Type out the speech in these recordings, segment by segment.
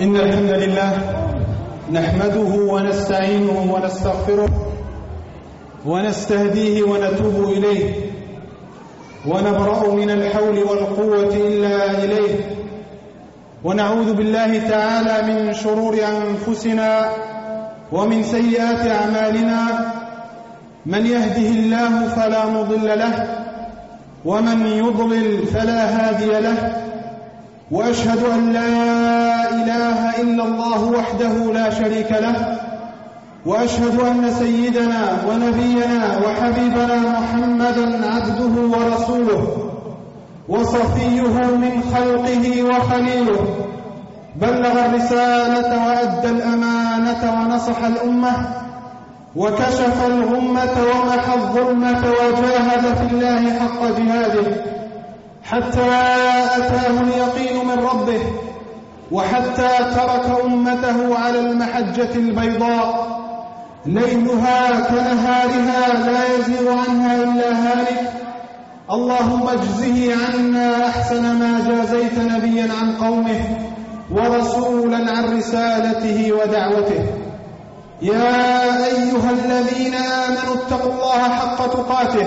إن الحمد لله نحمده ونستعينه ونستغفره ونستهديه ونتوب إليه ونبرأ من الحول والقوة إلا إليه ونعوذ بالله تعالى من شرور أنفسنا ومن سيئات أعمالنا من يهده الله فلا مضل له ومن يضلل فلا هادي له وأشهد أن لا إله إلا الله وحده لا شريك له وأشهد أن سيدنا ونبينا وحبيبنا محمدا عبده ورسوله وصفيه من خلقه وخليله بلغ الرسالة وأدى الأمانة ونصح الأمة وكشف الغمة ومحى الظلمة وجاهد في الله حق جهاده. حتى أتاه اليقين من ربه وحتى ترك أمته على المحجة البيضاء. ليلها كنهارها لا يزيغ عنها إلا هالك. اللهم اجزه عنا أحسن ما جازيت نبيا عن قومه ورسولا عن رسالته ودعوته. يا أيها الذين آمنوا اتقوا الله حق تقاته.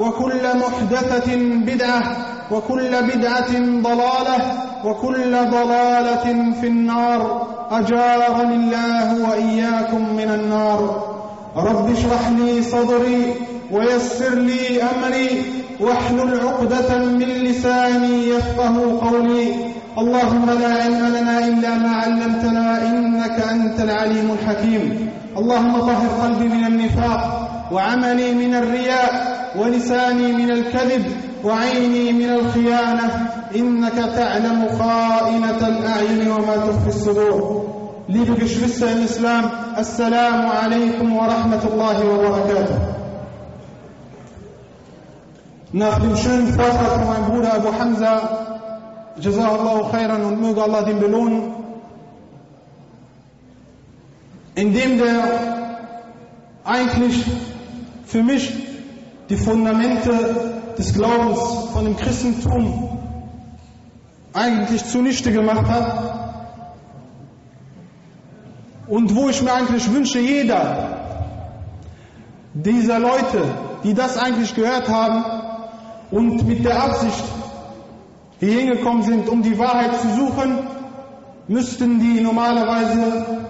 وكل محدثة بدعة وكل بدعة ضلالة وكل ضلالة في النار. أجارني الله وإياكم من النار. رب اشرح لي صدري ويسر لي أمري واحلل عقدة من لساني يفقه قولي. اللهم لا علم لنا إلا ما علمتنا إنك أنت العليم الحكيم. اللهم طهر قلبي من النفاق. وعملي من الرياء ولساني من الكذب وعيني من الخيانة. إنك تعلم خائنة الأعين وما تخفي الصدور. ليبقى شرسة الإسلام السلام عليكم ورحمة الله وبركاته. نخدم شن فاطرة من بولا أبو حمزة. جزاه الله خيرا ونموغ الله ذنبلون إن ديم der eigentlich für mich die Fundamente des Glaubens von dem Christentum eigentlich zunichte gemacht hat und wo ich mir eigentlich wünsche, jeder dieser Leute, die das eigentlich gehört haben und mit der Absicht hier hingekommen sind, um die Wahrheit zu suchen, müssten die normalerweise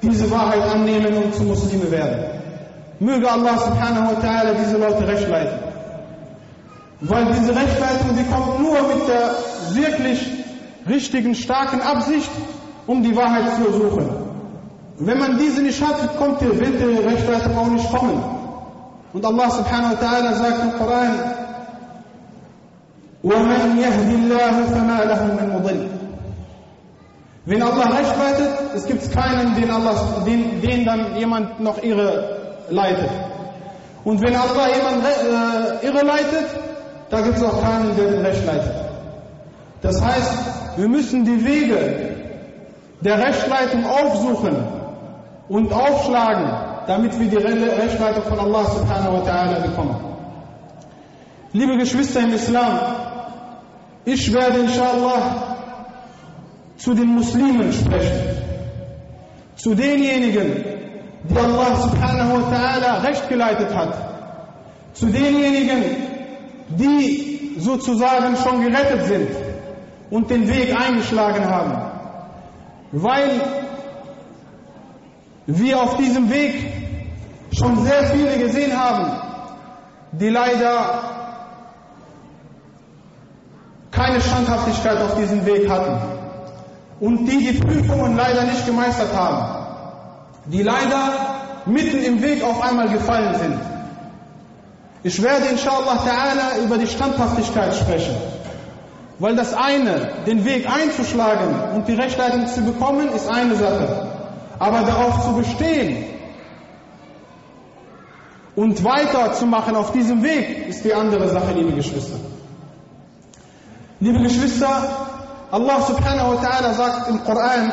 diese Wahrheit annehmen und zu Muslime werden. Möge Allah subhanahu wa ta'ala diese Leute recht leiten. Weil diese Rechtleitung, die kommt nur mit der wirklich richtigen, starken Absicht, um die Wahrheit zu suchen. Wenn man diese nicht hat, kommt die, wird die Rechtleitung auch nicht kommen. Und Allah subhanahu wa ta'ala sagt im Koran, وَمَنْ يَهْدِ اللَّهُ فَمَا لَهُ مِنْ مُضِلٍ Wenn Allah recht leitet, es gibt keinen, den, Allah, den, den dann jemand noch irre leitet. Und wenn Allah jemand äh, irre leitet, da gibt es auch keinen, der den Recht leitet. Das heißt, wir müssen die Wege der Rechtleitung aufsuchen und aufschlagen, damit wir die Rechtleitung von Allah subhanahu wa ta'ala bekommen. Liebe Geschwister im Islam, ich werde inshallah zu den Muslimen sprechen. Zu denjenigen, die Allah subhanahu wa ta'ala recht geleitet hat. Zu denjenigen, die sozusagen schon gerettet sind und den Weg eingeschlagen haben. Weil wir auf diesem Weg schon sehr viele gesehen haben, die leider keine Standhaftigkeit auf diesem Weg hatten und die die Prüfungen leider nicht gemeistert haben, die leider mitten im Weg auf einmal gefallen sind. Ich werde inshallah ta'ala über die Standhaftigkeit sprechen. Weil das eine, den Weg einzuschlagen und die Rechtleitung zu bekommen, ist eine Sache. Aber darauf zu bestehen und weiterzumachen auf diesem Weg, ist die andere Sache, liebe Geschwister. Liebe Geschwister, Allah subhanahu wa ta'ala sagt im Koran,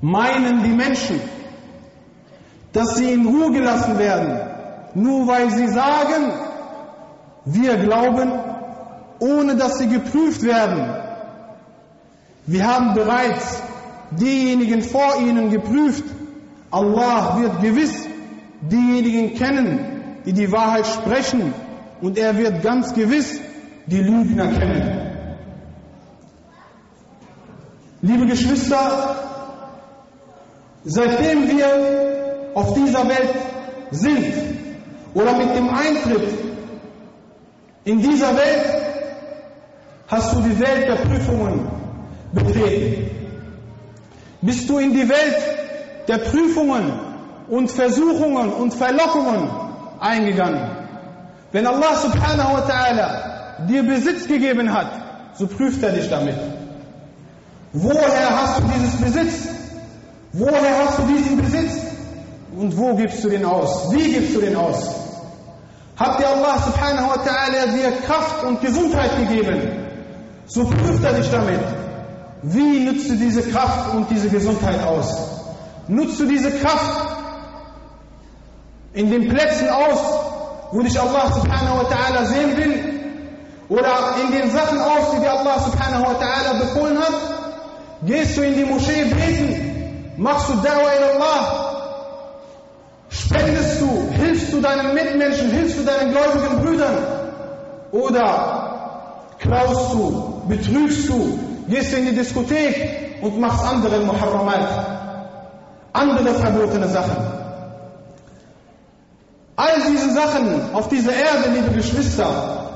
Meinen die Menschen, dass sie in Ruhe gelassen werden, nur weil sie sagen, wir glauben, ohne dass sie geprüft werden. Wir haben bereits diejenigen vor ihnen geprüft. Allah wird gewiss diejenigen kennen, die die Wahrheit sprechen und er wird ganz gewiss die Lügner kennen. Liebe Geschwister, seitdem wir auf dieser Welt sind oder mit dem Eintritt in dieser Welt, hast du die Welt der Prüfungen betreten. Bist du in die Welt der Prüfungen und Versuchungen und Verlockungen eingegangen. Wenn Allah subhanahu wa ta'ala dir Besitz gegeben hat, so prüft er dich damit. Woher hast du dieses Besitz? Woher hast du diesen Besitz? Und wo gibst du den aus? Wie gibst du den aus? Hat dir Allah subhanahu wa ta'ala dir Kraft und Gesundheit gegeben? So prüft er dich damit. Wie nutzt du diese Kraft und diese Gesundheit aus? Nutzt du diese Kraft in den Plätzen aus, wo dich Allah subhanahu wa ta'ala sehen will? Oder in den Sachen aus, die dir Allah subhanahu wa ta'ala befohlen hat? Gehst du in die Moschee beten? Machst du Da'wah in Allah? Spendest du? Hilfst du deinen Mitmenschen? Hilfst du deinen gläubigen Brüdern? Oder klaust du? Betrügst du? Gehst du in die Diskothek und machst andere Muharramat? Andere verbotene Sachen. All diese Sachen auf dieser Erde, liebe Geschwister,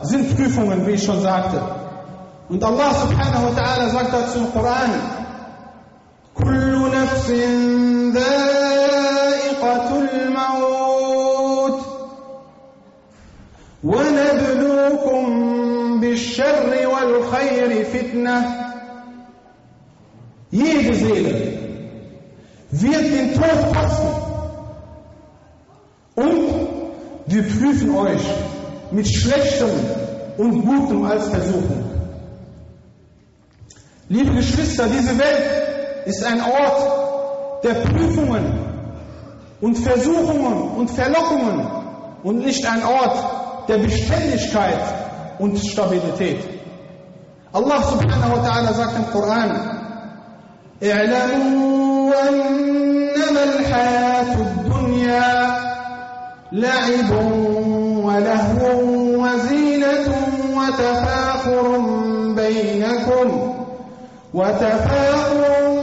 sind Prüfungen, wie ich schon sagte. Und Allah subhanahu wa ta'ala sagt dazu im Koran, نفس ذائقة الموت ونبلوكم بالشر والخير فتنة Jede Seele wird den Tod kosten. Und wir prüfen euch mit Schlechtem und Gutem als Versuchung. Liebe Geschwister, diese Welt ist ein Ort der Prüfungen und Versuchungen und Verlockungen und nicht ein Ort der Beständigkeit und Stabilität. Allah subhanahu wa ta'ala sagt im Koran, اعلموا أنما الحياة الدنيا لعب ولهو وزينة وتفاخر بينكم وتفاخر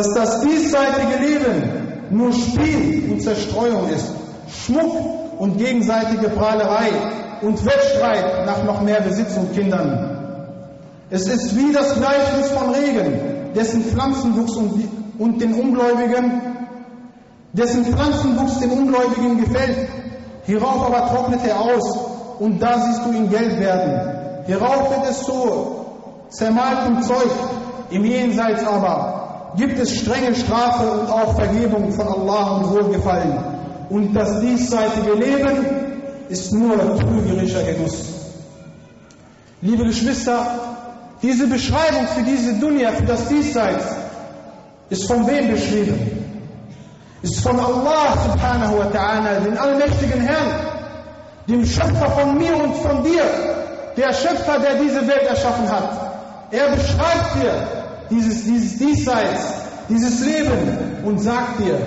Dass das diesseitige Leben nur Spiel und Zerstreuung ist, Schmuck und gegenseitige Prahlerei und Wettstreit nach noch mehr Besitz und Kindern. Es ist wie das Gleichnis von Regen, dessen Pflanzenwuchs und, und den Ungläubigen, dessen Pflanzenwuchs den Ungläubigen gefällt. Hierauf aber trocknet er aus und da siehst du ihn Geld werden. Hierauf wird es so zermaltem Zeug. Im Jenseits aber gibt es strenge Strafe und auch Vergebung von Allah und Wohlgefallen. Und das diesseitige Leben ist nur trügerischer Genuss. Liebe Geschwister, diese Beschreibung für diese Dunya, für das Diesseits, ist von wem beschrieben? Ist von Allah subhanahu wa ta'ala, den allmächtigen Herrn, dem Schöpfer von mir und von dir, der Schöpfer, der diese Welt erschaffen hat. Er beschreibt dir dieses, dieses Diesseits, dieses Leben und sagt dir,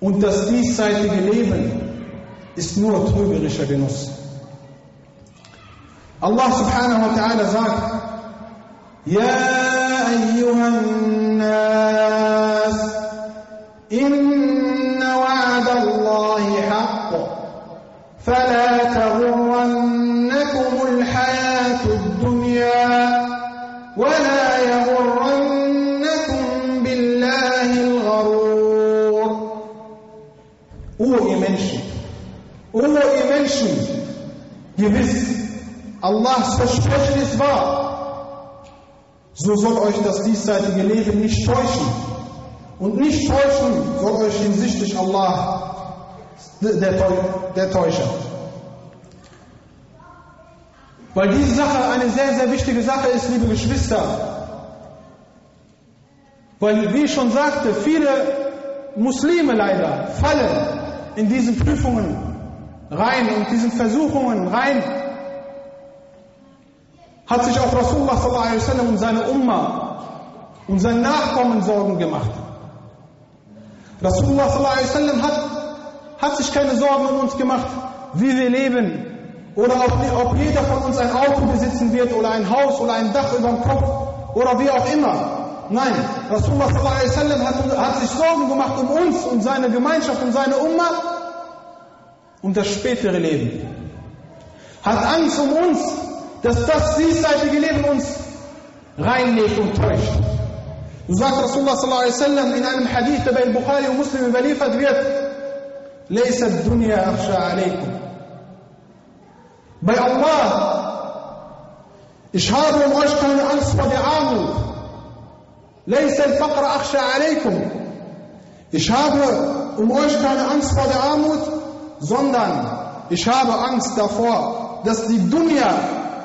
und das diesseitige Leben ist nur trügerischer Genuss. Allah subhanahu wa ta'ala sagt, يا أيها الناس إن وعد الله حق فلا تغرنكم gewiss, Allahs Versprechen ist wahr. So soll euch das diesseitige Leben nicht täuschen. Und nicht täuschen soll euch hinsichtlich Allah, der, der Täuscher. Weil diese Sache eine sehr, sehr wichtige Sache ist, liebe Geschwister. Weil, wie ich schon sagte, viele Muslime leider fallen in diesen Prüfungen rein und diesen Versuchungen rein. Hat sich auch Rasulullah sallallahu um seine Umma und seine Nachkommen Sorgen gemacht. Rasulullah sallallahu hat, hat sich keine Sorgen um uns gemacht, wie wir leben oder ob, ob jeder von uns ein Auto besitzen wird oder ein Haus oder ein Dach über dem Kopf oder wie auch immer. Nein, Rasulullah sallallahu hat, hat sich Sorgen gemacht um uns, um seine Gemeinschaft, um seine Umma, um das spätere Leben. Hat Angst um uns, dass das diesseitige Leben uns reinlegt und täuscht. So sagt Rasulullah sallallahu alaihi wasallam in einem Hadith, der bei Bukhari und Muslim überliefert wird, ليس الدنيا أخشى عليكم bei Allah, ich habe um euch keine Angst vor der Armut. ليس الفقر أخشى عليكم. Ich habe um euch keine Angst vor der Armut, sondern ich habe Angst davor, dass die Dunya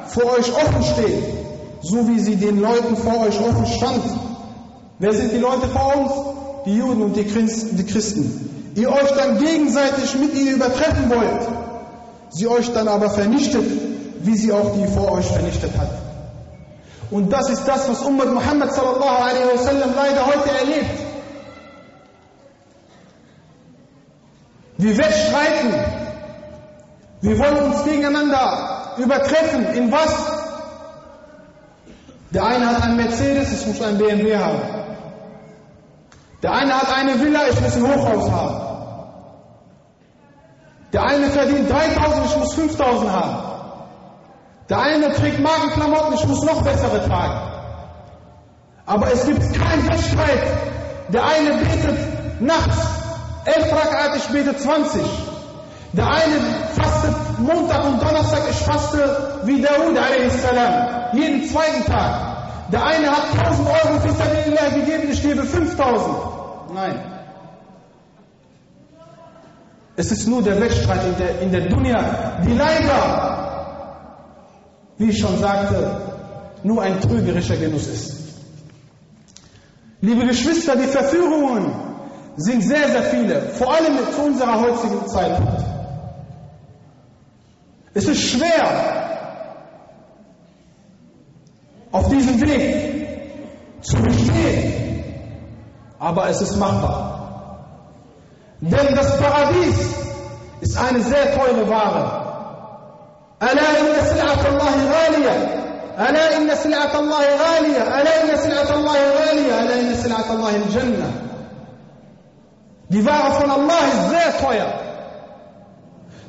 vor euch offen steht, so wie sie den Leuten vor euch offen stand. Wer sind die Leute vor uns? Die Juden und die Christen. Ihr euch dann gegenseitig mit ihnen übertreffen wollt sie euch dann aber vernichtet, wie sie auch die vor euch vernichtet hat. Und das ist das, was Ummat Muhammad sallallahu alaihi wasallam leider heute erlebt. Wir wettstreiten. Wir wollen uns gegeneinander übertreffen. In was? Der eine hat einen Mercedes, ich muss einen BMW haben. Der eine hat eine Villa, ich muss ein Hochhaus haben. Der eine verdient 3000, ich muss 5000 haben. Der eine trägt Magenklamotten, ich muss noch bessere tragen. Aber es gibt keinen Wettstreit. Der eine betet nachts, elf Rakat, ich bete 20. Der eine fastet Montag und Donnerstag, ich faste wie Daoud a.s. jeden zweiten Tag. Der eine hat 1000 Euro für seine gegeben, ich gebe 5000. Nein. Es ist nur der Wettstreit in der, in der Dunya, die leider, wie ich schon sagte, nur ein trügerischer Genuss ist. Liebe Geschwister, die Verführungen sind sehr, sehr viele, vor allem zu unserer heutigen Zeit. Es ist schwer, auf diesem Weg zu bestehen. Aber es ist machbar. Denn das Paradies ist eine sehr teure Ware. ألا إن سلعة الله غالية ألا إن سلعة الله غالية ألا إن سلعة الله غالية ألا إن سلعة الله الجنة die Ware von Allah ist sehr teuer.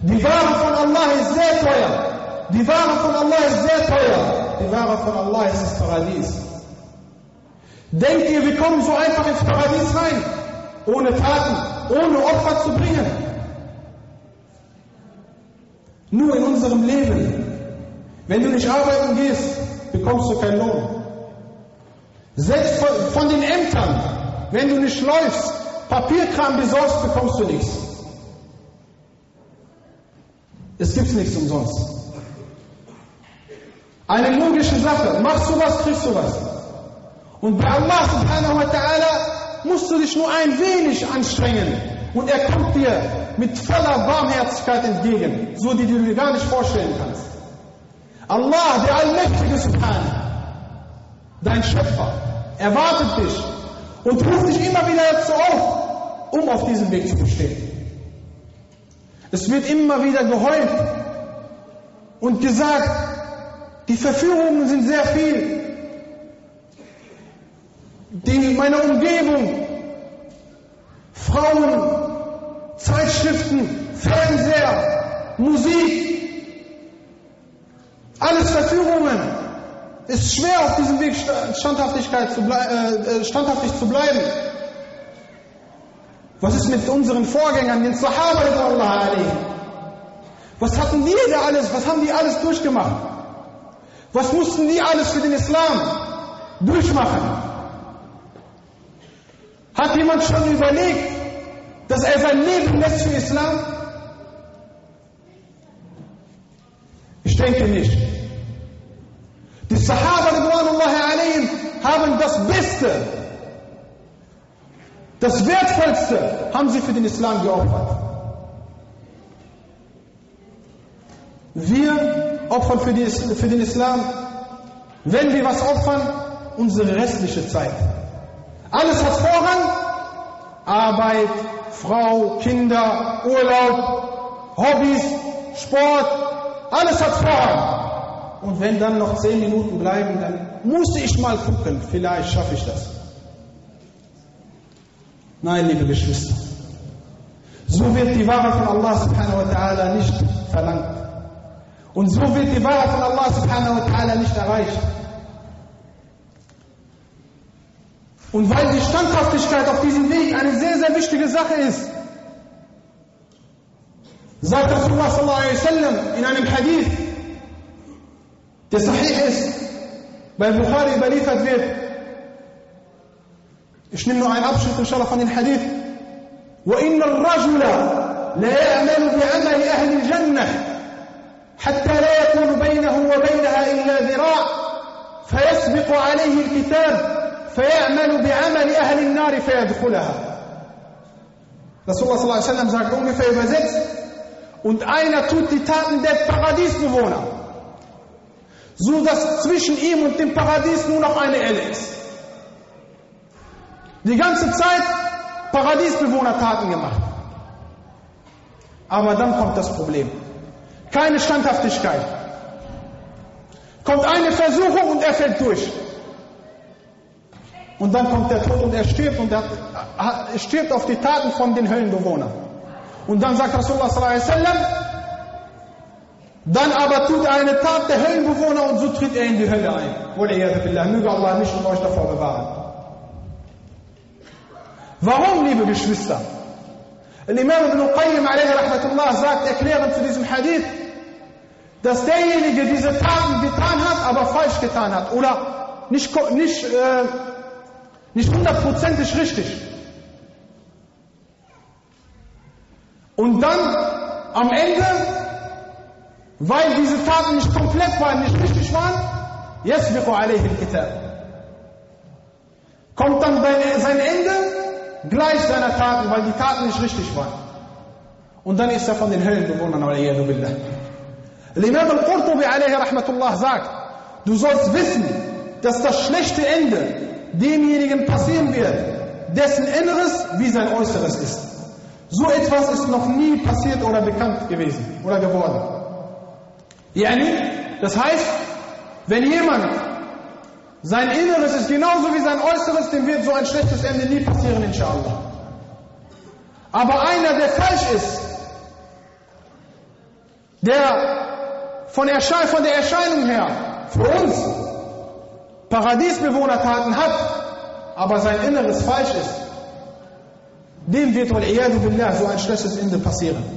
Die Ware von Allah ist sehr teuer. Die Ware von Allah ist sehr teuer. Die Ware von Allah ist das Paradies. Denkt ihr, wir kommen so einfach ins Paradies rein? Ohne Taten, ohne Opfer zu bringen? Nur in unserem Leben. Wenn du nicht arbeiten gehst, bekommst du keinen Lohn. Selbst von, den Ämtern, wenn du nicht läufst, Papierkram besorgst, bekommst du nichts. Es gibt nichts umsonst. Eine logische Sache. Machst du was, kriegst du was. Und bei Allah subhanahu wa ta'ala musst du dich nur ein wenig anstrengen. Und er kommt dir mit voller Barmherzigkeit entgegen, so die du dir gar nicht vorstellen kannst. Allah, der Allmächtige Subhanahu, dein Schöpfer, erwartet dich und ruft dich immer wieder dazu auf, um auf diesem Weg zu bestehen. Es wird immer wieder geheult und gesagt, die Verführungen sind sehr viel. Die, meine Umgebung, Frauen, Zeitschriften, Fernseher, Musik, alles Verführungen. Es ist schwer auf diesem Weg Standhaftigkeit zu äh, standhaftig zu bleiben. Was ist mit unseren Vorgängern, den Sahaba, Was hatten die da alles, was haben die alles durchgemacht? Was mussten die alles für den Islam durchmachen? Hat jemand schon überlegt, dass er sein Leben lässt für Islam? Ich denke nicht. Die Sahaba haben das Beste, das Wertvollste haben sie für den Islam geopfert. Wir opfern für, die, für den Islam, wenn wir was opfern, unsere restliche Zeit. Alles hat Vorrang. Arbeit, Frau, Kinder, Urlaub, Hobbys, Sport, alles hat Vorrang. Und wenn dann noch zehn Minuten bleiben, dann muss ich mal gucken, vielleicht schaffe ich das. Nein, liebe Geschwister, so wird die Ware von Allah subhanahu wa ta'ala nicht verlangt. Und so wird die Ware von Allah subhanahu wa ta'ala nicht erreicht. Und weil die Standhaftigkeit auf diesem Weg eine sehr, sehr wichtige Sache ist, sagt Rasulullah sallallahu alaihi wasallam in einem Hadith, der sahih ist, weil Bukhari überliefert wird. Ich nehme nur einen Abschnitt inshallah von dem Hadith. وإن الرجل لا يعمل بعمل أهل الجنة حتى لا يكون بينه وبينها إلا ذراع فيسبق عليه الكتاب فيعمل بعمل أهل النار فيدخلها Rasulullah sallallahu alaihi wasallam sagt ungefähr übersetzt, und einer tut die Taten der Paradiesbewohner, so dass zwischen ihm und dem Paradies nur noch eine Elle ist. Die ganze Zeit Paradiesbewohner Taten gemacht. Aber dann kommt das Problem. Keine Standhaftigkeit. Kommt eine Versuchung und er fällt durch. Und dann kommt der Tod und er stirbt und er stirbt auf die Taten von den Höllenbewohnern. Und dann sagt Rasulullah sallallahu alaihi wasallam, dann aber tut er eine Tat der Höllenbewohner und so tritt er in die Hölle ein. Möge Allah mich und euch davor bewahren. Warum, liebe Geschwister? Imam Ibn Qayyim rahmatullah sagt, erklärend zu diesem Hadith, dass derjenige diese Taten getan hat, aber falsch getan hat oder nicht, nicht äh, nicht hundertprozentig richtig. Und dann am Ende, weil diese Taten nicht komplett waren, nicht richtig waren, يسبق عليه الكتاب. Kommt dann sein Ende gleich seiner Taten, weil die Taten nicht richtig waren. Und dann ist er von den Höllenbewohnern, Al-Imam al-Qurtubi alayhi rahmatullah sagt, du sollst wissen, dass das schlechte Ende demjenigen passieren wird, dessen Inneres wie sein Äußeres ist. So etwas ist noch nie passiert oder bekannt gewesen oder geworden. Das heißt, wenn jemand sein Inneres ist genauso wie sein Äußeres, dem wird so ein schlechtes Ende nie passieren, inshallah. Aber einer, der falsch ist, der von, Erschei von der Erscheinung her für uns Paradiesbewohnertaten hat, aber sein Inneres falsch ist, dem wird so ein schlechtes Ende passieren.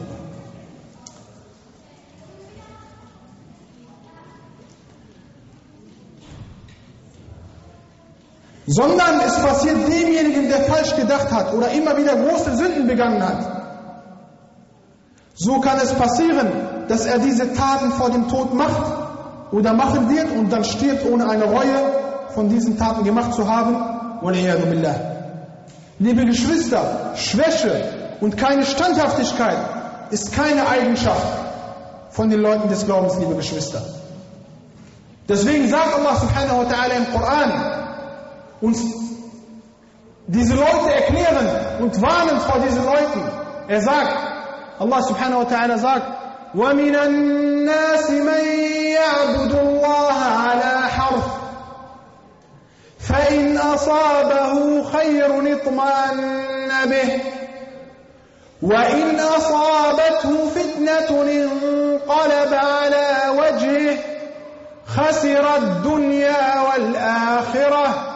Sondern es passiert demjenigen, der falsch gedacht hat oder immer wieder große Sünden begangen hat. So kann es passieren, dass er diese Taten vor dem Tod macht oder machen wird und dann stirbt, ohne eine Reue von diesen Taten gemacht zu haben. Liebe Geschwister, Schwäche und keine Standhaftigkeit ist keine Eigenschaft von den Leuten des Glaubens, liebe Geschwister. Deswegen sagt Allah subhanahu wa ta'ala im Koran, uns diese Leute erklären und warnen vor diesen Leuten. Er sagt, Allah subhanahu wa ta'ala sagt, وَمِنَ النَّاسِ مَنْ يَعْبُدُ اللَّهَ عَلَى حَرْفٍ فإن أصابه خير اطمأن به وإن أصابته فتنة انقلب على وجهه خسر الدنيا والآخرة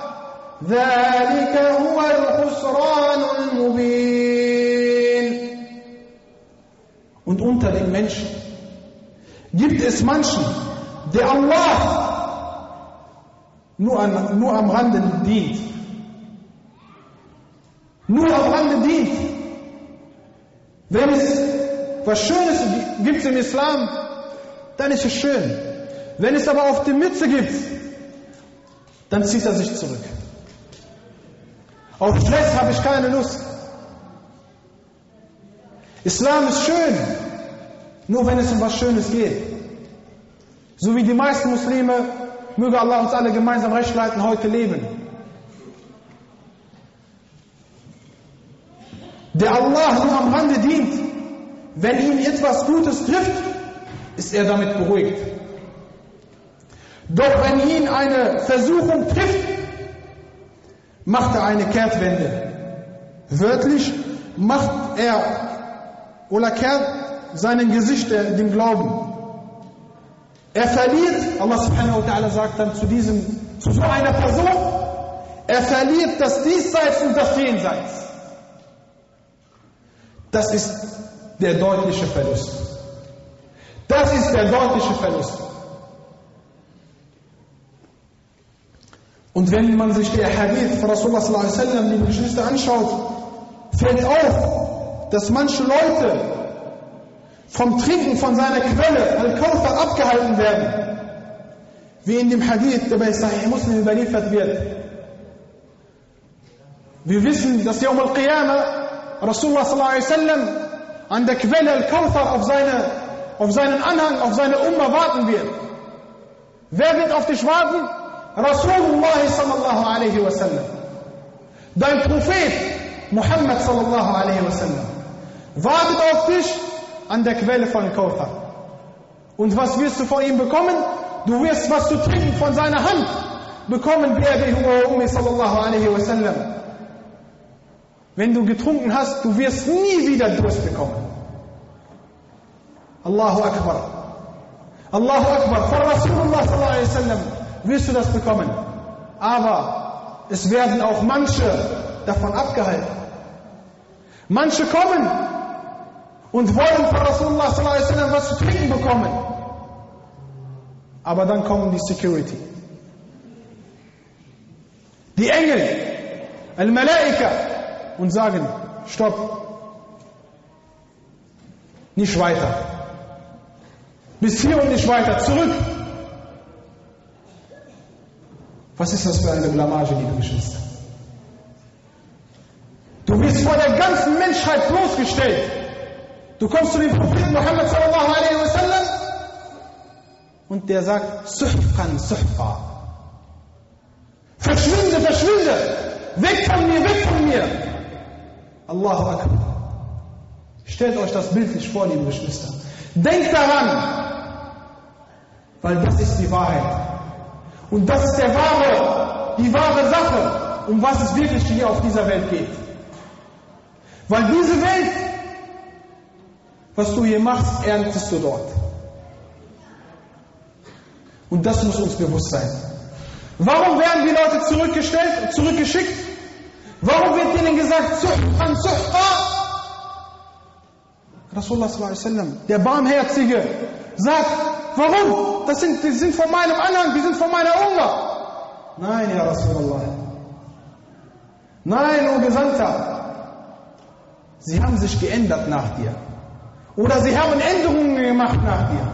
ذلك هو الخسران المبين Und unter den Menschen gibt es manchen, der Allah nur, an, nur am Rande dient. Nur am Rande dient. Wenn es was Schönes gibt im Islam, dann ist es schön. Wenn es aber auf die Mütze gibt, dann zieht er sich zurück. Auf Stress habe ich keine Lust. Islam ist schön, nur wenn es um was Schönes geht. So wie die meisten Muslime, möge Allah uns alle gemeinsam recht leiten, heute leben. Der Allah nur am Rande dient, wenn ihn etwas Gutes trifft, ist er damit beruhigt. Doch wenn ihn eine Versuchung trifft, macht er eine Kehrtwende. Wörtlich macht er oder kehrt seinen Gesicht dem Glauben. Er verliert, Allah subhanahu wa ta'ala sagt dann zu diesem, zu so einer Person, er verliert das Diesseits und das Jenseits. Das ist der deutliche Verlust. Das ist der deutliche Verlust. Und wenn man sich der Hadith von Rasulullah sallallahu die Geschwister anschaut, fällt auf, dass manche Leute vom Trinken von seiner Quelle, Al-Kawthar, abgehalten werden. Wie in dem Hadith, der bei Sahih Muslim überliefert wird. Wir wissen, dass Yawm al-Qiyamah Rasulullah sallallahu alaihi wasallam an der Quelle Al-Kawthar auf, seine, auf seinen Anhang, auf seine Umma warten wird. Wer wird auf dich warten? Rasulullah sallallahu alaihi wasallam. Dein Prophet Muhammad sallallahu alaihi wasallam wartet auf dich an der Quelle von Kauthar. Und was wirst du von ihm bekommen? Du wirst was zu trinken von seiner Hand bekommen, wie er Ummi sallallahu alaihi wasallam. Wenn du getrunken hast, du wirst nie wieder Durst bekommen. Allahu Akbar. Allahu Akbar. Von Rasulullah sallallahu alaihi wasallam wirst du das bekommen. Aber es werden auch manche davon abgehalten. Manche kommen und wollen von Rasulullah sallam, was zu trinken bekommen. Aber dann kommen die Security. Die Engel, Al-Malaika und sagen, stopp, nicht weiter. Bis hier und nicht weiter, zurück. Was ist das für eine Blamage, liebe Geschwister? Du wirst vor der ganzen Menschheit bloßgestellt. Du kommst zu dem Propheten Muhammad sallallahu alaihi wasallam und der sagt, Suhfan, Suhfa. Verschwinde, verschwinde! Weg von mir, weg von mir! Allahu Akbar. Stellt euch das bildlich vor, liebe Geschwister. Denkt daran, weil das ist die Wahrheit. Und das ist der wahre, die wahre Sache, um was es wirklich hier auf dieser Welt geht. Weil diese Welt, was du hier machst, erntest du dort. Und das muss uns bewusst sein. Warum werden die Leute zurückgestellt, zurückgeschickt? Warum wird ihnen gesagt, Zuhran, Zuhra? Rasulullah sallam, der Barmherzige, sagt, warum? Das sind, die sind von meinem Anhang, die sind von meiner Umma. Nein, ja Rasulullah. Nein, o Gesandter. Sie haben sich geändert nach dir. Oder sie haben Änderungen gemacht nach dir.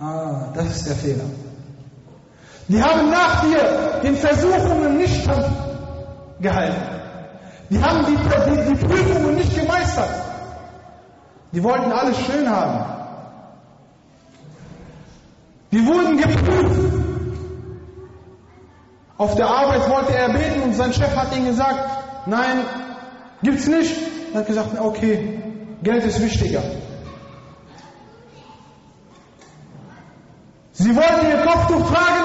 Ah, das ist der Fehler. Die haben nach dir den Versuchungen nicht gehalten. Die haben die, die, die Prüfungen nicht gemeistert. Die wollten alles schön haben. Die wurden geprüft. Auf der Arbeit wollte er beten und sein Chef hat ihm gesagt, nein, gibt's nicht. Er hat gesagt, okay, Geld ist wichtiger. Sie wollten ihr Kopftuch tragen,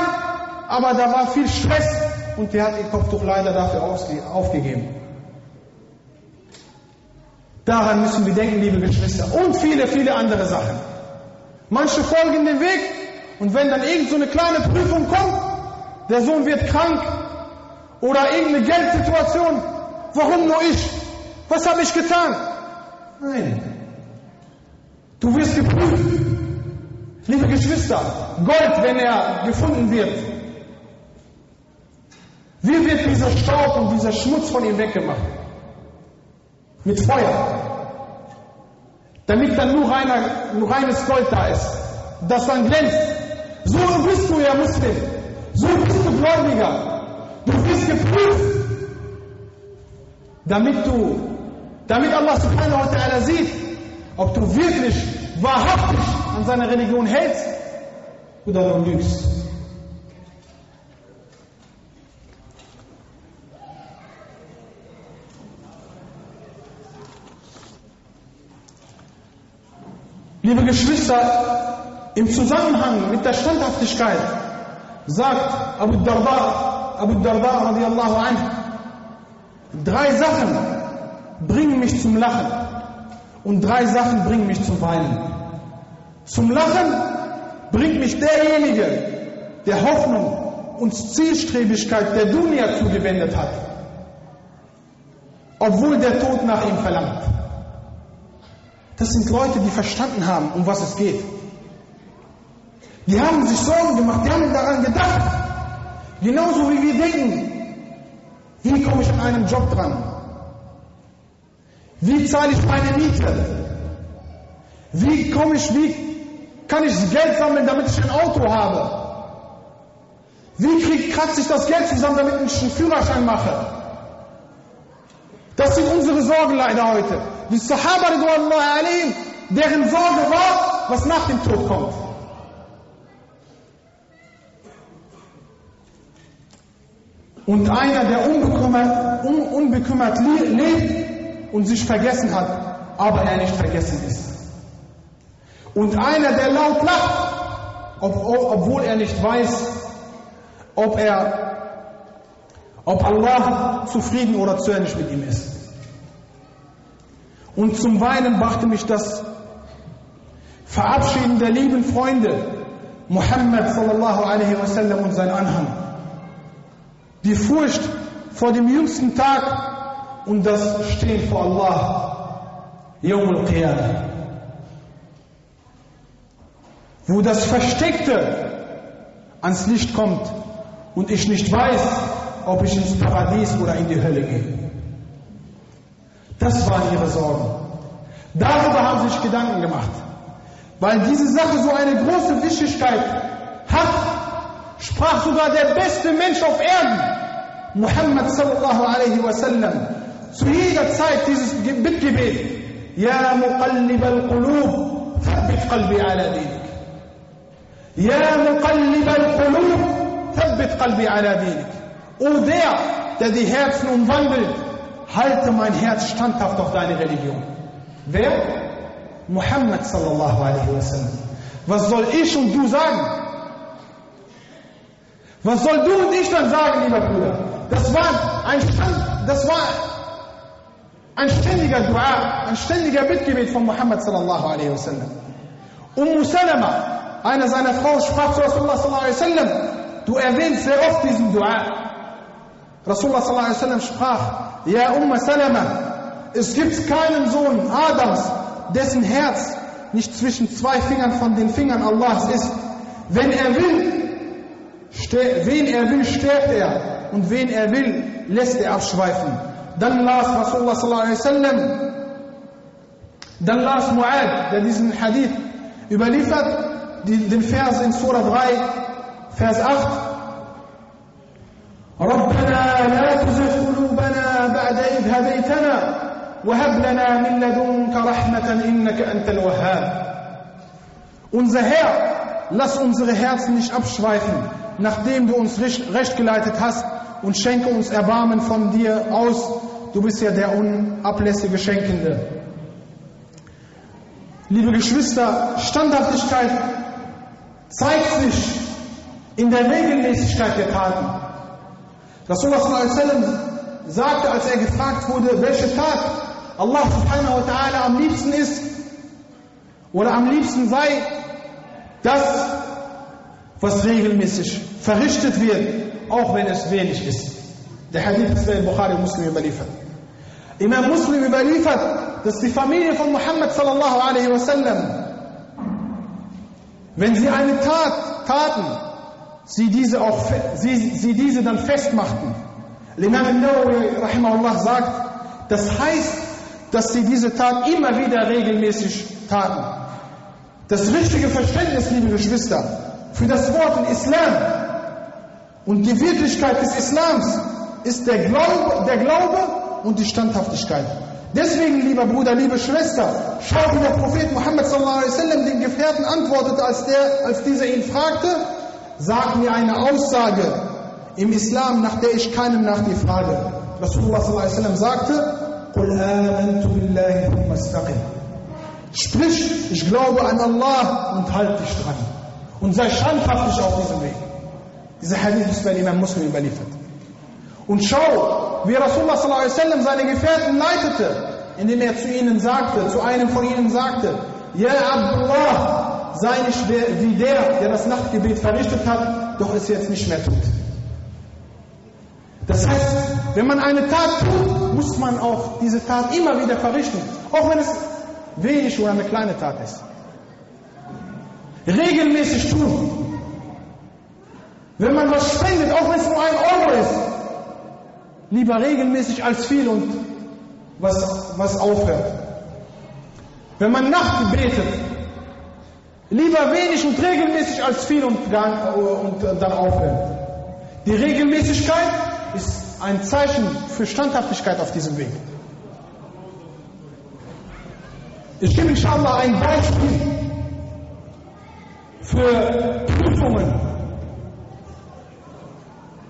aber da war viel Stress und der hat ihr Kopftuch leider dafür aufgegeben. Daran müssen wir denken, liebe Geschwister. Und viele, viele andere Sachen. Manche folgen dem Weg und wenn dann irgend so eine kleine Prüfung kommt, der Sohn wird krank oder irgendeine Geldsituation, warum nur ich? Was habe ich getan? Nein. Du wirst geprüft. Liebe Geschwister, Gold, wenn er gefunden wird, wie wird dieser Staub und dieser Schmutz von ihm weggemacht? Mit Feuer. Damit dann nur, reiner, nur reines Gold da ist, das dann glänzt. So bist du ja Muslim. So bist du Gläubiger. Du wirst geprüft. Damit du, damit Allah subhanahu wa ta'ala sieht, ob du wirklich wahrhaftig an seiner Religion hältst oder du lügst. Liebe Geschwister, im Zusammenhang mit der Standhaftigkeit sagt Abu Darda, Abu Darda radiallahu anh, drei Sachen bringen mich zum Lachen und drei Sachen bringen mich zum Weinen. Zum Lachen bringt mich derjenige, der Hoffnung und Zielstrebigkeit der Dunia zugewendet hat, obwohl der Tod nach ihm verlangt. Das sind Leute, die verstanden haben, um was es geht. Die haben sich Sorgen gemacht, die haben daran gedacht. Genauso wie wir denken, wie komme ich an einen Job dran? Wie zahle ich meine Miete? Wie komme ich, wie kann ich Geld sammeln, damit ich ein Auto habe? Wie krieg, kratze ich das Geld zusammen, damit ich einen Führerschein mache? Das sind unsere Sorgen leider heute. Die Sahaba, deren Sorge war, was nach dem Tod kommt. Und einer, der unbekümmert, un, unbekümmert lebt und sich vergessen hat, aber er nicht vergessen ist. Und einer, der laut lacht, ob, obwohl er nicht weiß, ob er ob Allah zufrieden oder zornig mit ihm ist. Und zum Weinen brachte mich das Verabschieden der lieben Freunde Muhammad sallallahu alaihi wasallam und sein Anhang. Die Furcht vor dem jüngsten Tag und das Stehen vor Allah. Yawm al-Qiyamah. Wo das Versteckte ans Licht kommt und ich nicht weiß, ob ich ins Paradies oder in die Hölle gehe. Das waren ihre Sorgen. Darüber haben sie sich Gedanken gemacht. Weil diese Sache so eine große Wichtigkeit hat, sprach sogar der beste Mensch auf Erden, Muhammad sallallahu alaihi wasallam, zu jeder Zeit dieses Bittgebet. Ja muqallib al-qulub, thabbit qalbi ala dinik. Ja muqallib al-qulub, ثبت qalbi ala dinik. O der, der die Herzen umwandelt, halte mein Herz standhaft auf deine Religion. Wer? Muhammad sallallahu alaihi wasallam. Was soll ich und du sagen? Was soll du und ich dann sagen, lieber Bruder? Das war ein, das war ein ständiger Dua, ein ständiger Bittgebet von Muhammad sallallahu alaihi wasallam. Umm Salama, einer seiner Frauen, sprach zu Rasulullah sallallahu alaihi wasallam, du erwähnst sehr oft diesen Dua. Rasulullah sallallahu alaihi wasallam sprach, ja Umm Salama, es gibt keinen Sohn Adams, dessen Herz nicht zwischen zwei Fingern von den Fingern Allahs ist. Wenn er will, wen er will, stärkt er und wen er will, lässt er abschweifen. Dann las Rasulullah sallallahu alaihi wasallam, dann las Mu'ad, der diesen Hadith überliefert, den Vers in Surah 3, Vers 8, ربنا لا تزغ قلوبنا بعد إذ هديتنا وهب لنا من لدنك رحمة إنك أنت الوهاب Unser Herr, lass unsere Herzen nicht abschweifen, nachdem du uns recht geleitet hast und schenke uns Erbarmen von dir aus. Du bist ja der unablässige Schenkende. Liebe Geschwister, Standhaftigkeit zeigt sich in der Regelmäßigkeit der Taten. Rasulullah sagte, als er gefragt wurde, welche Tat Allah subhanahu wa ta'ala am liebsten ist oder am liebsten sei, das, was regelmäßig verrichtet wird, auch wenn es wenig ist. Der Hadith ist bei Bukhari Muslim überliefert. Imam Muslim überliefert, dass die Familie von Muhammad sallallahu alaihi wasallam, wenn sie eine Tat taten, sie diese auch sie, sie diese dann festmachten. Imam al-Nawawi rahimahullah sagt, das heißt, dass sie diese Tat immer wieder regelmäßig taten. Das richtige Verständnis, liebe Geschwister, für das Wort in Islam und die Wirklichkeit des Islams ist der Glaube, der Glaube und die Standhaftigkeit. Deswegen, lieber Bruder, liebe Schwester, schau, wie der Prophet Muhammad sallallahu alaihi wasallam den Gefährten antwortete, als, der, als dieser ihn fragte, sag mir eine Aussage im Islam, nach der ich keinem nach dir frage. Rasulullah sallallahu alaihi wasallam sagte, قل آمنت بالله ثم استقم. Sprich, ich glaube an Allah und halt dich dran. Und sei standhaftig auf diesem Weg. Dieser Hadith ist bei Imam Muslim überliefert. Und schau, wie Rasulullah sallallahu seine Gefährten leitete, indem er zu ihnen sagte, zu einem von ihnen sagte, Ja Abdullah, sei nicht wie der, der das Nachtgebet verrichtet hat, doch es jetzt nicht mehr tut. Das heißt, wenn man eine Tat tut, muss man auch diese Tat immer wieder verrichten, auch wenn es wenig oder eine kleine Tat ist. Regelmäßig tun. Wenn man was spendet, auch wenn es nur ein Euro ist, lieber regelmäßig als viel und was, was aufhört. Wenn man Nacht betet, lieber wenig und regelmäßig als viel und, gar, und dann aufhört. Die Regelmäßigkeit ist ein Zeichen für Standhaftigkeit auf diesem Weg. Ich gebe inshallah ein Beispiel für Prüfungen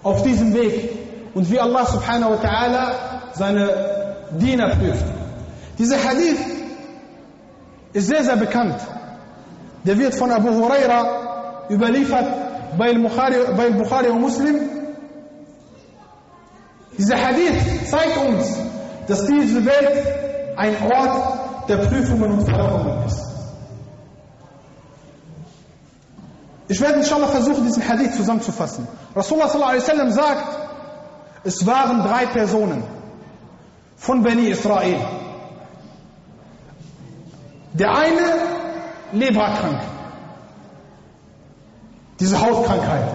auf diesem Weg und wie Allah subhanahu wa ta'ala seine Diener prüft. Dieser Hadith ist sehr, sehr bekannt. Der wird von Abu Huraira überliefert bei Bukhari, bei Bukhari und Muslim. Dieser Hadith zeigt uns, dass diese Welt ein Ort der Prüfungen und Verlockungen ist. Ich werde inshallah versuchen, diesen Hadith zusammenzufassen. Rasulullah sallallahu sagt, es waren drei Personen von Beni Israel. Der eine leberkrank, diese Hautkrankheit.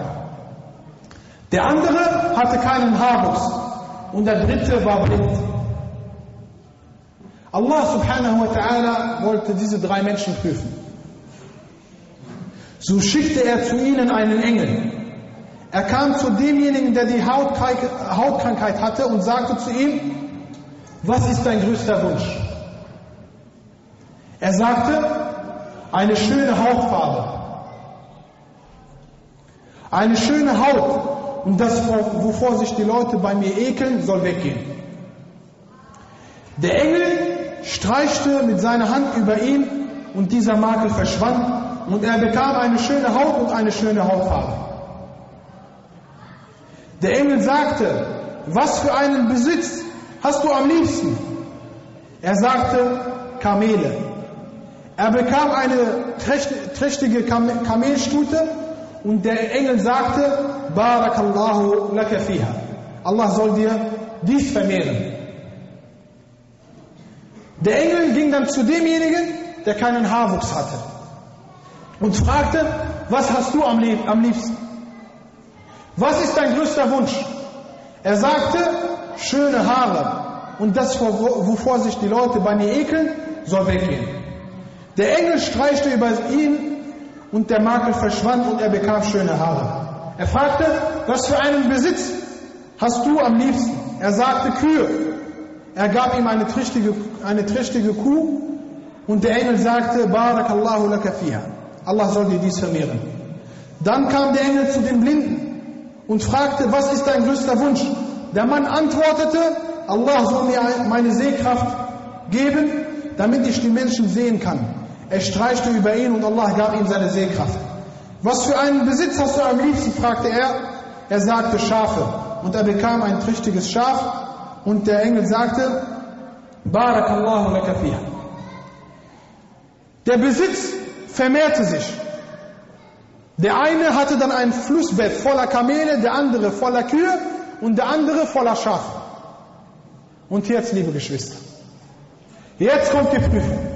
Der andere hatte keinen Haarwuchs und der dritte war blind. Allah subhanahu wa ta'ala wollte diese drei Menschen prüfen. So schickte er zu ihnen einen Engel. Er kam zu demjenigen, der die Hautkrankheit hatte und sagte zu ihm, was ist dein größter Wunsch? Er sagte, eine schöne Hautfarbe. Eine schöne Haut und das, wovor sich die Leute bei mir ekeln, soll weggehen. Der Engel streichte mit seiner Hand über ihn und dieser Makel verschwand und er bekam eine schöne Haut und eine schöne Hautfarbe. Der Engel sagte, was für einen Besitz hast du am liebsten? Er sagte, Kamele. Er bekam eine trächtige Kamelstute und der Engel sagte, Barakallahu laka fiha. Allah soll dir dies vermehren. Der Engel ging dann zu demjenigen, der keinen Haarwuchs hatte und fragte, was hast du am liebsten? Was ist dein größter Wunsch? Er sagte, schöne Haare und das, wovor sich die Leute bei mir ekeln, soll weggehen. Der Engel streichte über ihn und der Makel verschwand und er bekam schöne Haare. Er fragte, was für einen Besitz hast du am liebsten? Er sagte Kühe. Er gab ihm eine trächtige, eine trächtige Kuh und der Engel sagte, Barakallahu laka fiha. Allah soll dir dies vermehren. Dann kam der Engel zu den Blinden und fragte, was ist dein größter Wunsch? Der Mann antwortete, Allah soll mir meine Sehkraft geben, damit ich die Menschen sehen kann. Er streichte über ihn und Allah gab ihm seine Sehkraft. Was für einen Besitz hast du am liebsten? fragte er. Er sagte Schafe. Und er bekam ein tüchtiges Schaf. Und der Engel sagte, Barakallahu laka fiha. Der Besitz vermehrte sich. Der eine hatte dann ein Flussbett voller Kamele, der andere voller Kühe und der andere voller Schafe. Und jetzt, liebe Geschwister, jetzt kommt die Prüfung.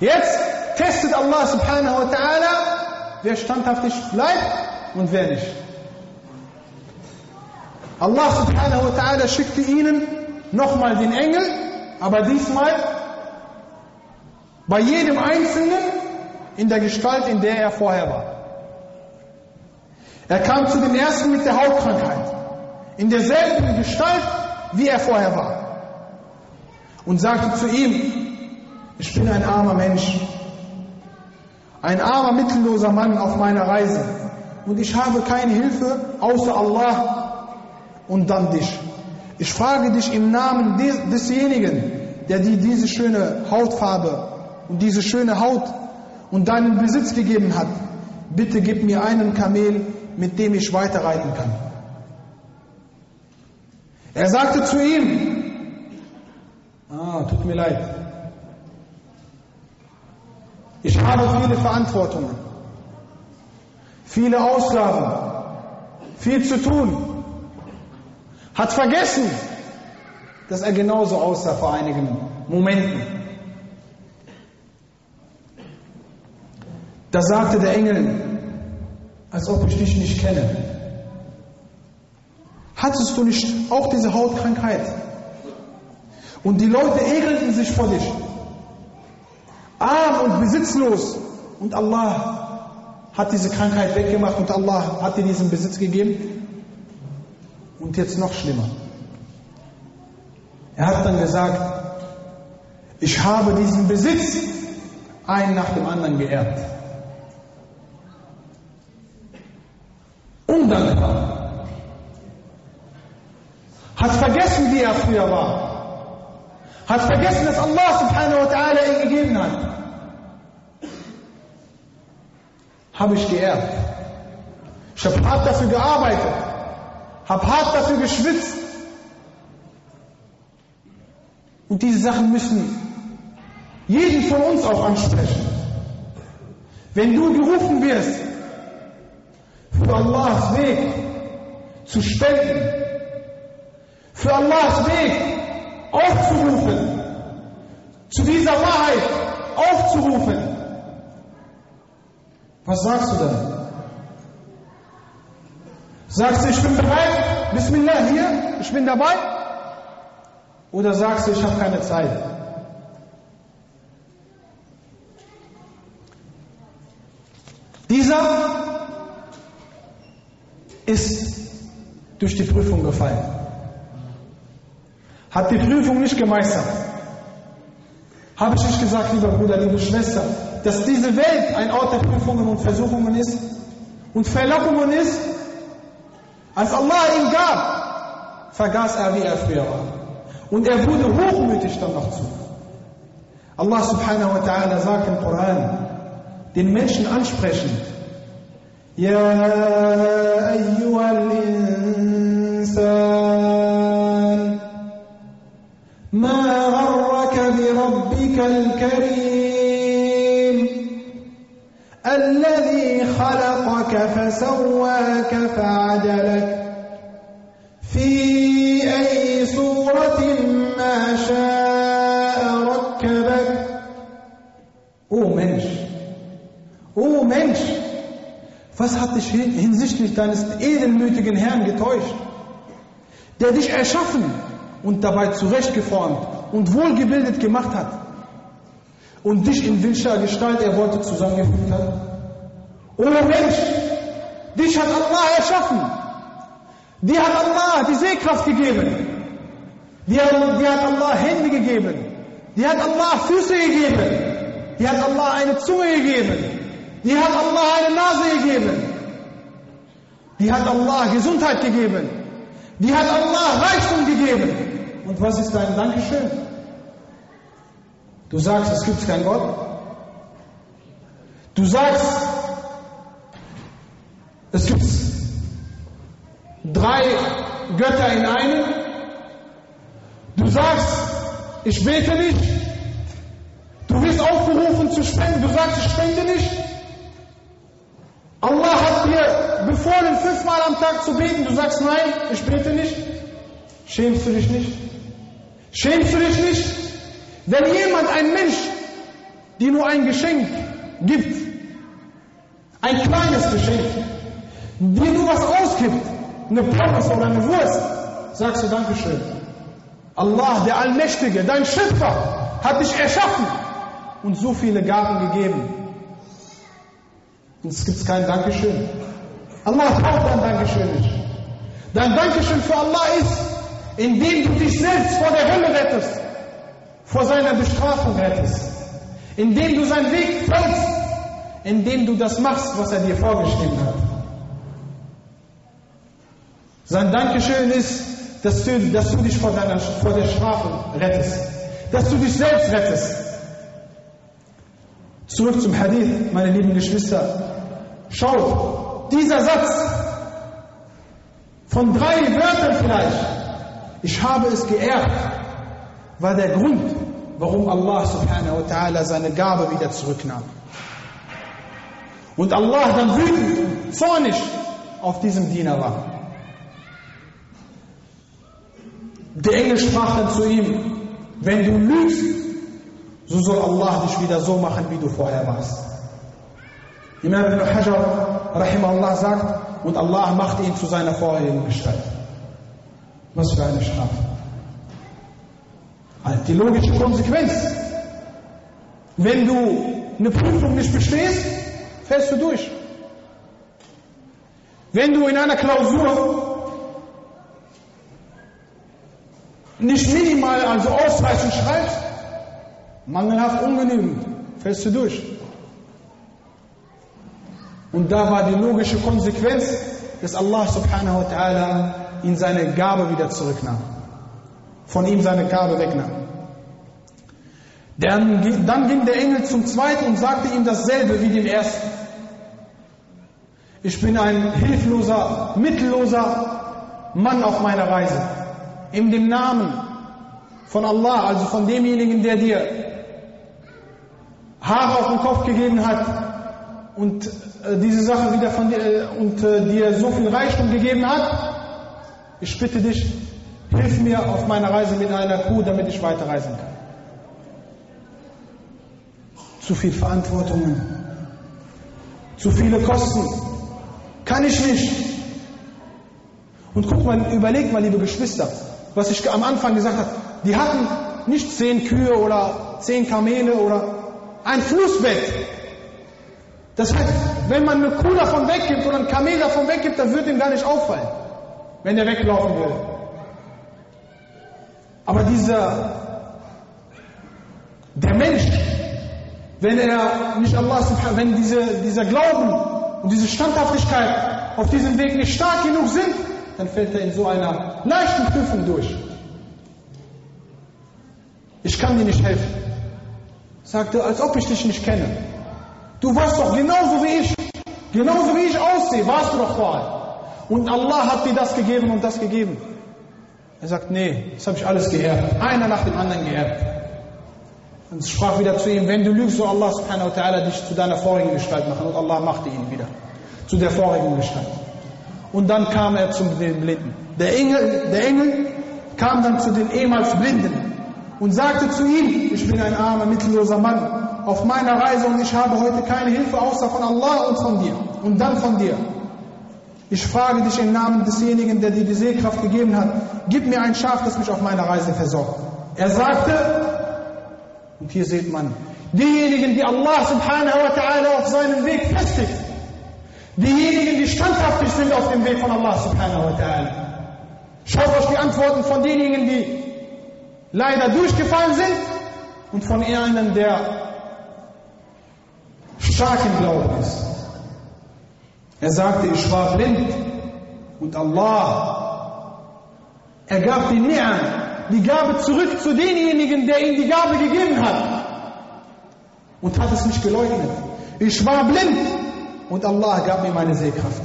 Jetzt testet Allah subhanahu wa ta'ala, wer standhaftig bleibt und wer nicht. Allah subhanahu wa ta'ala schickte ihnen nochmal den Engel, aber diesmal bei jedem Einzelnen in der Gestalt, in der er vorher war. Er kam zu dem ersten mit der Hautkrankheit, in derselben Gestalt, wie er vorher war. Und sagte zu ihm, ich bin ein armer Mensch, ein armer, mittelloser Mann auf meiner Reise. Und ich habe keine Hilfe außer Allah und dann dich. Ich frage dich im Namen desjenigen, der dir diese schöne Hautfarbe und diese schöne Haut und deinen Besitz gegeben hat. Bitte gib mir einen Kamel, mit dem ich weiterreiten kann. Er sagte zu ihm, ah, tut mir leid, ich habe viele Verantwortungen, viele Ausgaben, viel zu tun. Hat vergessen, dass er genauso aussah vor einigen Momenten. Da sagte der Engel, als ob ich dich nicht kenne. Hattest du nicht auch diese Hautkrankheit? Und die Leute ekelten sich vor dich arm und besitzlos. Und Allah hat diese Krankheit weggemacht und Allah hat dir diesen Besitz gegeben. Und jetzt noch schlimmer. Er hat dann gesagt, ich habe diesen Besitz einen nach dem anderen geerbt. Undankbar. Hat vergessen, wie er früher war. Hat vergessen, dass Allah subhanahu wa ta'ala ihn gegeben hat. habe ich geerbt. Ich habe hart dafür gearbeitet, habe hart dafür geschwitzt. Und diese Sachen müssen jeden von uns auch ansprechen. Wenn du gerufen wirst, Allahs Weg zu spenden, für Allahs Weg aufzurufen, zu dieser Wahrheit aufzurufen, was sagst du dann? Sagst du, ich bin bereit, Bismillah hier, ich bin dabei? Oder sagst du, ich habe keine Zeit? Dieser ist durch die Prüfung gefallen. Hat die Prüfung nicht gemeistert. Habe ich nicht gesagt, lieber Bruder, liebe Schwester, dass diese Welt ein Ort der Prüfungen und Versuchungen ist und Verlockungen ist, Als Allah ihn gab, vergaß er, wie er früher war. Und er wurde hochmütig dann noch zu. Allah subhanahu wa ta'ala sagt im Koran, den Menschen ansprechend, يا أيها الإنسان ما غرك بربك الكريم؟ الذي خلقك فسواك فعدلك. في أي صورة ما شاء ركبك؟ أو منش أو منش. Was hat dich hinsichtlich deines edelmütigen Herrn getäuscht, der dich erschaffen und dabei zurechtgeformt und wohlgebildet gemacht hat und dich in welcher Gestalt er wollte zusammengefügt hat? Oh Mensch, dich hat Allah erschaffen. Dir hat Allah die Sehkraft gegeben. Dir, dir hat Allah Hände gegeben. Dir hat Allah Füße gegeben. Dir hat Allah eine Zunge gegeben. Dir hat Allah eine Nase gegeben. Dir hat Allah Gesundheit gegeben. Dir hat Allah Reichtum gegeben. Und was ist dein Dankeschön? Du sagst, es gibt keinen Gott. Du sagst, es gibt drei Götter in einem. Du sagst, ich bete nicht. Du wirst aufgerufen zu spenden. Du sagst, ich spende nicht. Allah hat dir befohlen, fünfmal am Tag zu beten. Du sagst, nein, ich bete nicht. Schämst du dich nicht? Schämst du dich nicht? Wenn jemand, ein Mensch, dir nur ein Geschenk gibt, ein kleines Geschenk, dir nur was ausgibt, eine Pommes oder eine Wurst, sagst du Dankeschön. Allah, der Allmächtige, dein Schöpfer, hat dich erschaffen und so viele Gaben gegeben. Und es gibt kein Dankeschön. Allah braucht dein Dankeschön nicht. Dein Dankeschön für Allah ist, indem du dich selbst vor der Hölle rettest, vor seiner Bestrafung rettest, indem du seinen Weg folgst, indem du das machst, was er dir vorgeschrieben hat. Sein Dankeschön ist, dass du, dass du dich vor, deiner, vor der Strafe rettest, dass du dich selbst rettest. Zurück zum Hadith, meine lieben Geschwister. Schaut, dieser Satz von drei Wörtern vielleicht, ich habe es geerbt, war der Grund, warum Allah subhanahu wa ta'ala seine Gabe wieder zurücknahm. Und Allah dann wütend und zornig auf diesem Diener war. Der Engel sprach dann zu ihm, wenn du lügst, so soll Allah dich wieder so machen, wie du vorher warst. Imam ibn Hajar, rahimahullah, sagt, und Allah machte ihn zu seiner vorherigen Gestalt. Was für eine Strafe. Also die logische Konsequenz. Wenn du eine Prüfung nicht bestehst, fällst du durch. Wenn du in einer Klausur nicht minimal, also ausreichend schreibst, mangelhaft ungenügend, fällst du durch. Und da war die logische Konsequenz, dass Allah subhanahu wa ta'ala ihn seine Gabe wieder zurücknahm. Von ihm seine Gabe wegnahm. Dann, dann ging der Engel zum zweiten und sagte ihm dasselbe wie dem ersten. Ich bin ein hilfloser, mittelloser Mann auf meiner Reise. In dem Namen von Allah, also von demjenigen, der dir Haare auf den Kopf gegeben hat und diese Sache wieder von dir äh, und äh, dir so viel Reichtum gegeben hat. Ich bitte dich, hilf mir auf meiner Reise mit einer Kuh, damit ich weiterreisen kann. Zu viel Verantwortungen, zu viele Kosten, kann ich nicht. Und guck mal, überleg mal, liebe Geschwister, was ich am Anfang gesagt habe. Die hatten nicht zehn Kühe oder zehn Kamele oder ein Flussbett. Das heißt, wenn man eine Kuh davon weggibt oder ein Kamel davon weggibt, dann wird ihm gar nicht auffallen, wenn er weglaufen will. Aber dieser, der Mensch, wenn er nicht Allah wenn diese, dieser Glauben und diese Standhaftigkeit auf diesem Weg nicht stark genug sind, dann fällt er in so einer leichten Prüfung durch. Ich kann dir nicht helfen. Sagte, als ob ich dich nicht kenne. Du warst doch genauso wie ich. Genauso wie ich aussehe, warst du doch vorher. Und Allah hat dir das gegeben und das gegeben. Er sagt, nee, das habe ich alles geerbt. Einer nach dem anderen geerbt. Und sprach wieder zu ihm, wenn du lügst, soll Allah subhanahu wa ta'ala dich zu deiner vorigen Gestalt machen. Und Allah machte ihn wieder zu der vorigen Gestalt. Und dann kam er zum Blinden. Der Engel, der Engel kam dann zu den ehemals Blinden und sagte zu ihm, ich bin ein armer, mittelloser Mann auf meiner Reise und ich habe heute keine Hilfe außer von Allah und von dir. Und dann von dir. Ich frage dich im Namen desjenigen, der dir die Sehkraft gegeben hat, gib mir ein Schaf, das mich auf meiner Reise versorgt. Er sagte, und hier sieht man, diejenigen, die Allah subhanahu wa ta'ala auf seinem Weg festigt, diejenigen, die standhaftig sind auf dem Weg von Allah subhanahu wa ta'ala. Schaut euch die Antworten von denjenigen, die leider durchgefallen sind und von einem, der stark im Glauben ist. Er sagte, ich war blind und Allah ergab die Ni'am, die Gabe zurück zu denjenigen, der ihm die Gabe gegeben hat und hat es nicht geleugnet. Ich war blind und Allah gab mir meine Sehkraft.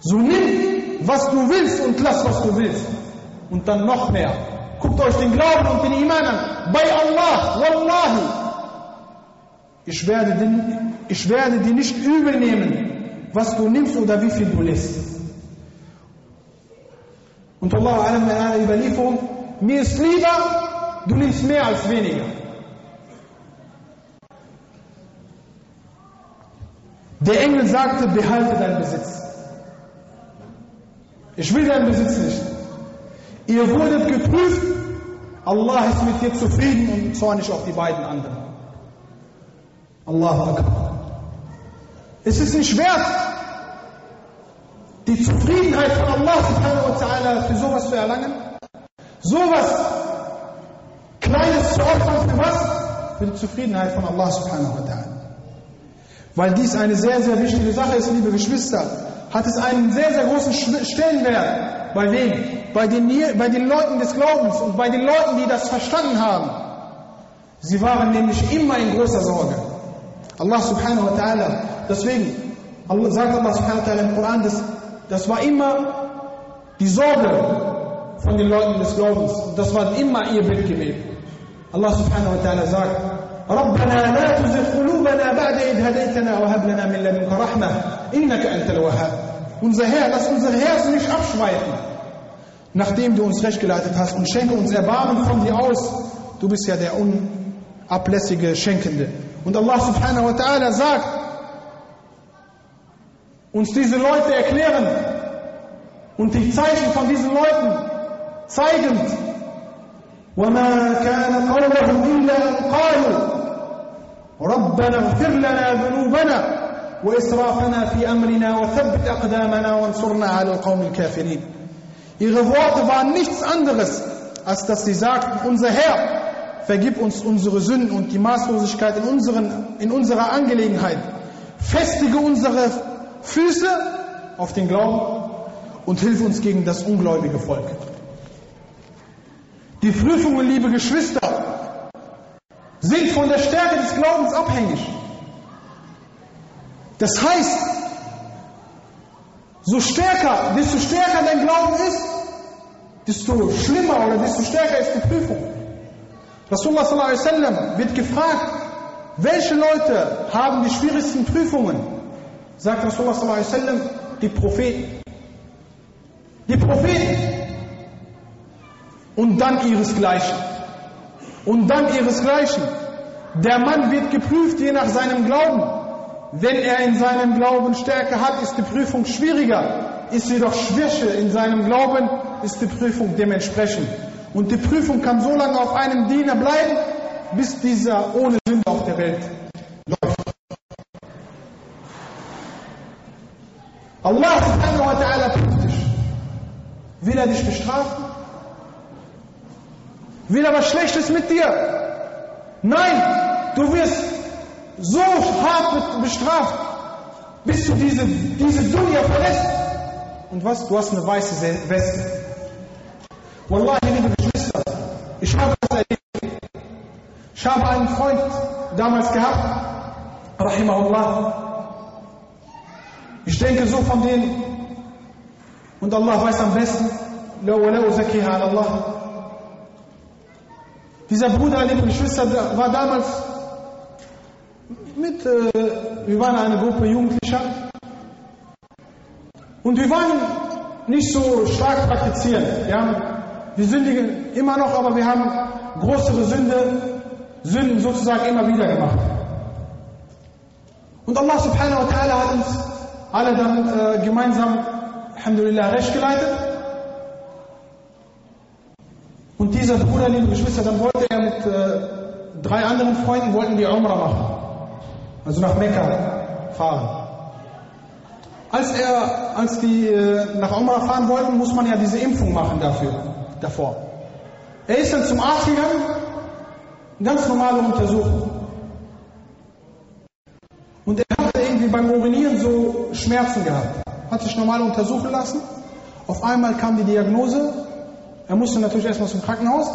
So nimm, was du willst und lass, was du willst. Und dann noch mehr. Guckt euch den Glauben und den Iman an. Bei Allah, Wallahi. Ich werde, den, ich werde dir nicht übel nehmen, was du nimmst oder wie viel du lässt. Und Allah in einer Überlieferung, mir ist lieber, du nimmst mehr als weniger. Der Engel sagte, behalte deinen Besitz. Ich will deinen Besitz nicht. Ihr wurdet geprüft, Allah ist mit dir zufrieden und zornig auf die beiden anderen. Allahu Akbar. Es ist nicht wert, die Zufriedenheit von Allah subhanahu wa ta'ala für sowas zu erlangen. Sowas Kleines zu opfern für was? Für die Zufriedenheit von Allah subhanahu wa ta'ala. Weil dies eine sehr, sehr wichtige Sache ist, liebe Geschwister, hat es einen sehr, sehr großen Stellenwert. Bei wem? Bei den, bei den Leuten des Glaubens und bei den Leuten, die das verstanden haben. Sie waren nämlich immer in großer Sorge. Allah subhanahu wa ta'ala, deswegen Allah, sagt Allah subhanahu wa ta'ala im Koran, das, das war immer die Sorge von den Leuten des Glaubens. Das war immer ihr Bild gewesen. Allah subhanahu wa ta'ala sagt, ربنا لا تزغ قلوبنا بعد إذ هديتنا وهب لنا من لدنك رحمة إنك أنت الوهاب Unser Herr, lass unser Herz nicht abschweifen, nachdem du uns recht geleitet hast und schenke uns Erbarmen von dir aus. Du bist ja der unablässige Schenkende. Und Allah subhanahu wa ta'ala sagt, uns diese Leute erklären und die Zeichen von diesen Leuten zeigend, وما كان قولهم إلا أن قالوا ربنا اغفر لنا ذنوبنا وإسرافنا في أمرنا وثبت أقدامنا وانصرنا على القوم الكافرين Ihre Worte waren nichts anderes, als dass sie sagten, unser Herr, vergib uns unsere Sünden und die Maßlosigkeit in, unseren, in unserer Angelegenheit. Festige unsere Füße auf den Glauben und hilf uns gegen das ungläubige Volk. Die Prüfungen, liebe Geschwister, sind von der Stärke des Glaubens abhängig. Das heißt, so stärker, desto stärker dein Glauben ist, desto schlimmer oder desto stärker ist die Prüfung. Rasulullah sallallahu wird gefragt, welche Leute haben die schwierigsten Prüfungen? Sagt Rasulullah sallallahu die Propheten. Die Propheten und dann ihresgleichen. Und dann ihresgleichen. Der Mann wird geprüft je nach seinem Glauben. Wenn er in seinem Glauben Stärke hat, ist die Prüfung schwieriger. Ist jedoch Schwäche in seinem Glauben, ist die Prüfung dementsprechend. Und die Prüfung kann so lange auf einem Diener bleiben, bis dieser ohne Sünde auf der Welt läuft. Allah subhanahu wa ta'ala prüft dich. Will er dich bestrafen? Will er was Schlechtes mit dir? Nein, du wirst so hart bestraft, bis du diese, diese Dunya verlässt und was? Du hast eine weiße Weste. Wallahi, liebe ich habe das erlebt. Ich habe einen Freund damals gehabt, Rahimahullah. Ich denke so von denen, und Allah weiß am besten, Allah. Dieser Bruder, liebe Geschwister, war damals mit, äh, wir waren eine Gruppe Jugendlicher und wir waren nicht so stark praktizierend. Ja? Wir sündigen immer noch, aber wir haben größere Sünde, Sünden sozusagen immer wieder gemacht. Und Allah subhanahu wa ta'ala hat uns alle dann äh, gemeinsam, Alhamdulillah, recht geleitet. Und dieser Bruder, liebe Geschwister, dann wollte er mit äh, drei anderen Freunden, wollten die Umrah machen. Also nach Mekka fahren. Als er, als die äh, nach Umrah fahren wollten, muss man ja diese Impfung machen dafür, davor. Er ist dann zum Arzt gegangen, ganz normale Untersuchung. Und er hatte irgendwie beim Urinieren so Schmerzen gehabt. Hat sich normal untersuchen lassen. Auf einmal kam die Diagnose. Er musste natürlich erstmal zum Krankenhaus.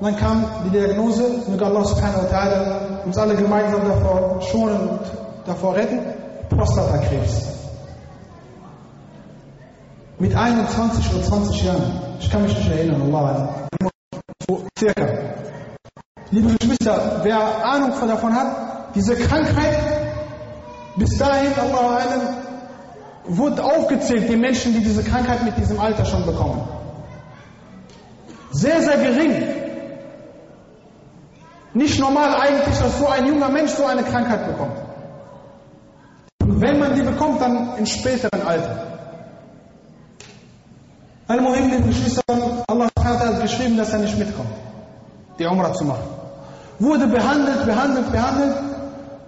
Und dann kam die Diagnose, möge Allah subhanahu wa ta'ala uns alle gemeinsam davor schonen und davor retten, Prostatakrebs. Mit 21 oder 20 Jahren. Ich kann mich nicht erinnern, Allah. So circa. Liebe Geschwister, wer Ahnung davon hat, diese Krankheit bis dahin, Allah wurde aufgezählt, die Menschen, die diese Krankheit mit diesem Alter schon bekommen. Sehr, sehr gering. Nicht normal eigentlich, dass so ein junger Mensch so eine Krankheit bekommt. Und wenn man die bekommt, dann im späteren Alter. Al-Muhim, den Geschwistern, Allah hat geschrieben, dass er nicht mitkommt, die Umrah zu machen. Wurde behandelt, behandelt, behandelt.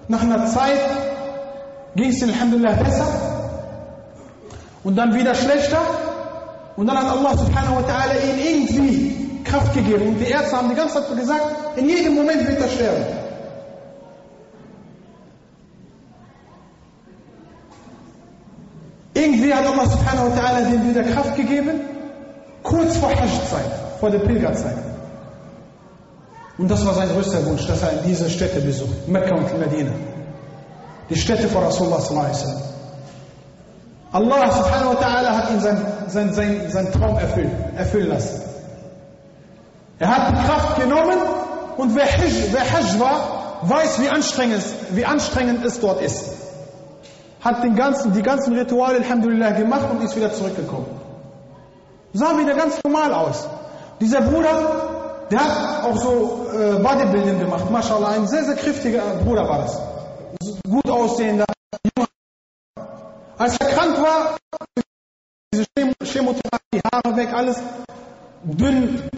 Nach einer Zeit ging es Alhamdulillah besser und dann wieder schlechter. Und dann hat Allah subhanahu wa ta'ala ihn irgendwie Kraft gegeben. Und die Ärzte haben die ganze Zeit gesagt, in jedem Moment wird er sterben. Irgendwie hat Allah subhanahu wa ta'ala dem wieder Kraft gegeben, kurz vor Hajj-Zeit, vor der Pilgerzeit. Und das war sein größter Wunsch, dass er diese Städte besucht, Mekka und Medina die Stätte von Rasulullah sallallahu Allah subhanahu wa ta'ala hat ihn sein, sein, sein, sein Traum erfüllen, erfüllen lassen. Er hat die Kraft genommen und wer Hajj, wer Hajj war, weiß, wie anstrengend, wie anstrengend es dort ist. Hat den ganzen, die ganzen Rituale, Alhamdulillah, gemacht und ist wieder zurückgekommen. Sah wieder ganz normal aus. Dieser Bruder, der hat auch so äh, Bodybuilding gemacht, mashallah, ein sehr, sehr kräftiger Bruder war das gut aussehender junger. Als er krank war, diese Chemotherapie, Haare weg, alles dünn.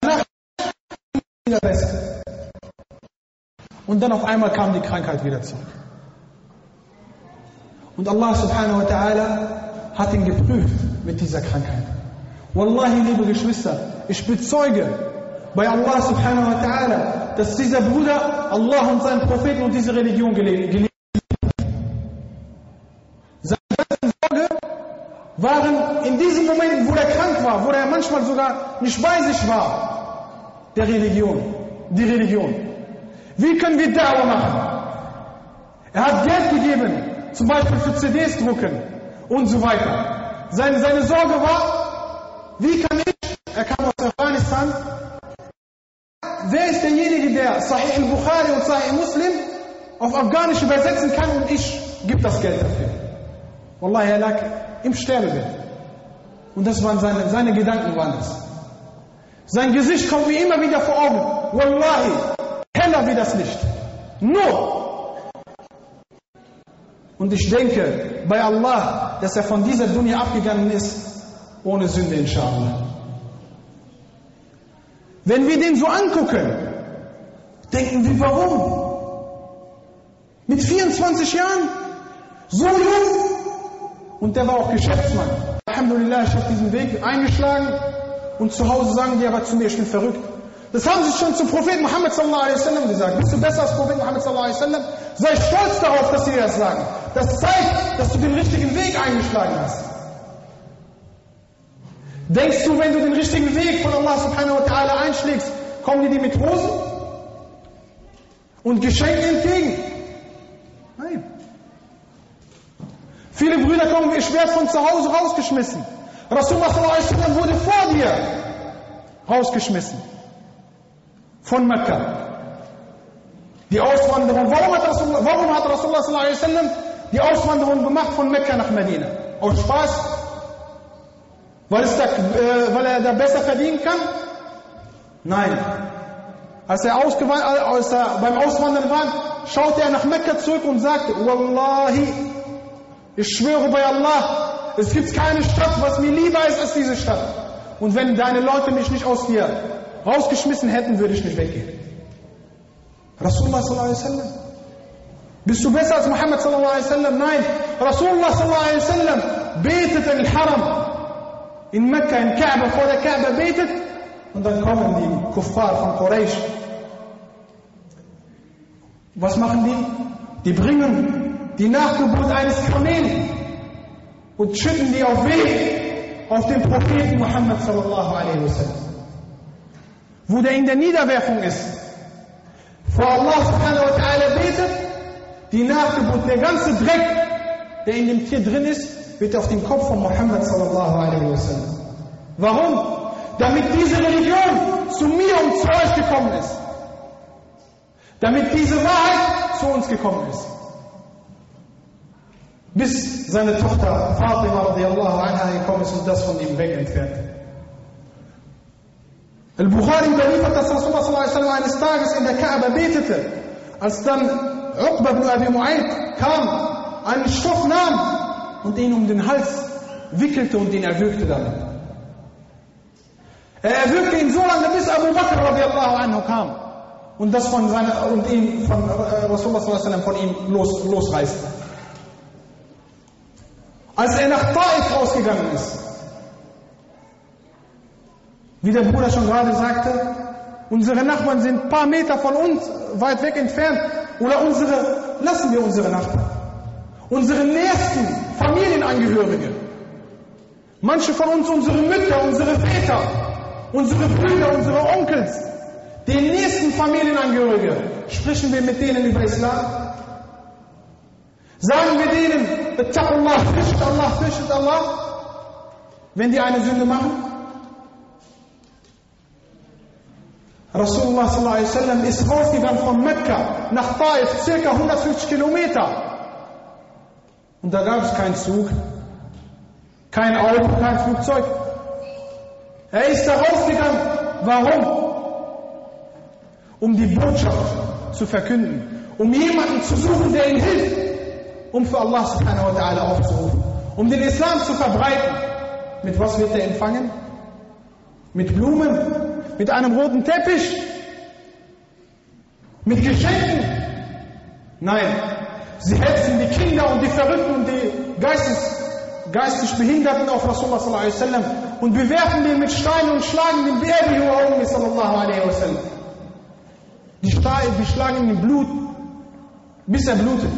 Danach wieder besser. Und dann auf einmal kam die Krankheit wieder zurück. Und Allah subhanahu wa ta'ala hat ihn geprüft mit dieser Krankheit. Wallahi, liebe Geschwister, ich bezeuge, bei Allah subhanahu wa ta'ala, dass dieser Bruder Allah und seinen Propheten und diese Religion geliebt hat. Seine ganzen Sorge waren in diesen Momenten, wo er krank war, wo er manchmal sogar nicht bei sich war, der Religion, die Religion. Wie können wir Dauer machen? Er hat Geld gegeben, zum Beispiel für CDs drucken und so weiter. Seine, seine Sorge war, wie kann ich, er kam aus Afghanistan, wer ist derjenige, der Sahih al-Bukhari und Sahih Muslim auf Afghanisch übersetzen kann und ich gebe das Geld dafür. Wallahi, er lag im Sterbebett. Und das waren seine, seine Gedanken waren das. Sein Gesicht kommt mir immer wieder vor Augen. Wallahi, heller wie das Licht. Nur. Und ich denke bei Allah, dass er von dieser Dunya abgegangen ist, ohne Sünde, inshallah. Wenn wir den so angucken, denken wir, warum? Mit 24 Jahren? So jung? Und der war auch Geschäftsmann. Alhamdulillah, ich habe diesen Weg eingeschlagen und zu Hause sagen die aber zu mir, ich bin verrückt. Das haben sie schon zum Propheten Muhammad sallallahu alaihi wasallam gesagt. Bist du besser als Prophet Muhammad sallallahu alaihi wasallam? Sei stolz darauf, dass sie das sagen. Das zeigt, dass du den richtigen Weg eingeschlagen hast. Denkst du, wenn du den richtigen Weg von Allah subhanahu wa ta'ala einschlägst, kommen dir die mit Rosen und Geschenken entgegen? Nein. Viele Brüder kommen, ich werde von zu Hause rausgeschmissen. Rasulullah wurde vor dir rausgeschmissen. Von Mekka. Die Auswanderung, warum hat Rasulullah, warum hat Rasulullah sallam die Auswanderung gemacht von Mekka nach Medina? Aus Spaß? Weil, da, äh, weil er da besser verdienen kann? Nein. Als er, als er beim Auswandern war, schaute er nach Mekka zurück und sagte, Wallahi, ich schwöre bei Allah, es gibt keine Stadt, was mir lieber ist als diese Stadt. Und wenn deine Leute mich nicht aus dir rausgeschmissen hätten, würde ich nicht weggehen. Rasulullah sallallahu alaihi wasallam. Bist du besser als Muhammad sallallahu alaihi wasallam? Nein. Rasulullah sallallahu alaihi wasallam betete in Haram in Mekka, in Kaaba, vor der Kaaba betet und dann kommen die Kuffar von Quraysh. Was machen die? Die bringen die Nachgeburt eines Kamels und schütten die auf Weg auf den Propheten Muhammad sallallahu alaihi wasallam. Wo der in der Niederwerfung ist, vor Allah subhanahu wa ta'ala betet, die Nachgeburt, der ganze Dreck, der in dem Tier drin ist, wird auf den Kopf von Muhammad sallallahu alaihi wasallam. Warum? Damit diese Religion zu mir und zu euch gekommen ist. Damit diese Wahrheit zu uns gekommen ist. Bis seine Tochter Fatima radiallahu anha gekommen ist und das von ihm weg entfernt. Al-Bukhari überliefert, dass Rasulullah sallallahu alaihi wasallam eines Tages in der Kaaba betete, als dann Uqba ibn Abi Mu'ayt kam, einen Stoff nahm und ihn um den Hals wickelte und ihn erwürgte damit. Er erwürgte ihn so lange, bis Abu Bakr radiallahu anhu kam und das von seiner, und ihn von äh, Rasulullah von ihm los, losreißte. Als er nach Taif rausgegangen ist, wie der Bruder schon gerade sagte, unsere Nachbarn sind ein paar Meter von uns weit weg entfernt oder unsere, lassen wir unsere Nachbarn. Unsere nächsten Familienangehörige. Manche von uns, unsere Mütter, unsere Väter, unsere Brüder, unsere Onkels, den nächsten Familienangehörige. Sprechen wir mit denen über Islam? Sagen wir denen, Allah, fürchtet Allah, fürchtet Allah, wenn die eine Sünde machen? Rasulullah sallallahu ist rausgegangen von Mekka nach Taif, circa 150 Kilometer. Und da gab es keinen Zug, kein Auto, kein Flugzeug. Er ist da rausgegangen. Warum? Um die Botschaft zu verkünden. Um jemanden zu suchen, der ihm hilft. Um für Allah subhanahu wa ta'ala aufzurufen. Um den Islam zu verbreiten. Mit was wird er empfangen? Mit Blumen? Mit einem roten Teppich? Mit Geschenken? Nein, Sie hetzen die Kinder und die Verrückten und die Geistes, geistig Behinderten auf Rasulullah sallallahu alaihi wasallam und bewerfen den mit Steinen und schlagen den Beerbi wa sallallahu alaihi wasallam. Die, die schlagen ihn Blut, bis er blutet.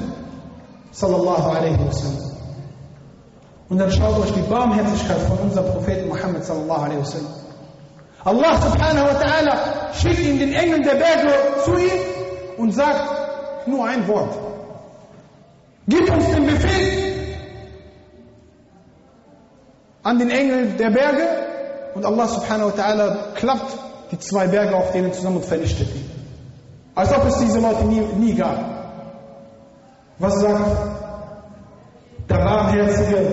Sallallahu alaihi wasallam. Und dann schaut euch die Barmherzigkeit von unserem Propheten Muhammad sallallahu alaihi wasallam. Allah subhanahu wa ta'ala schickt ihm den Engeln der Berge zu ihm und sagt nur ein Wort. Gib uns den Befehl an den Engel der Berge und Allah subhanahu wa ta'ala klappt die zwei Berge auf denen zusammen und vernichtet die. Als ob es diese Leute nie, nie gab. Was sagt der barmherzige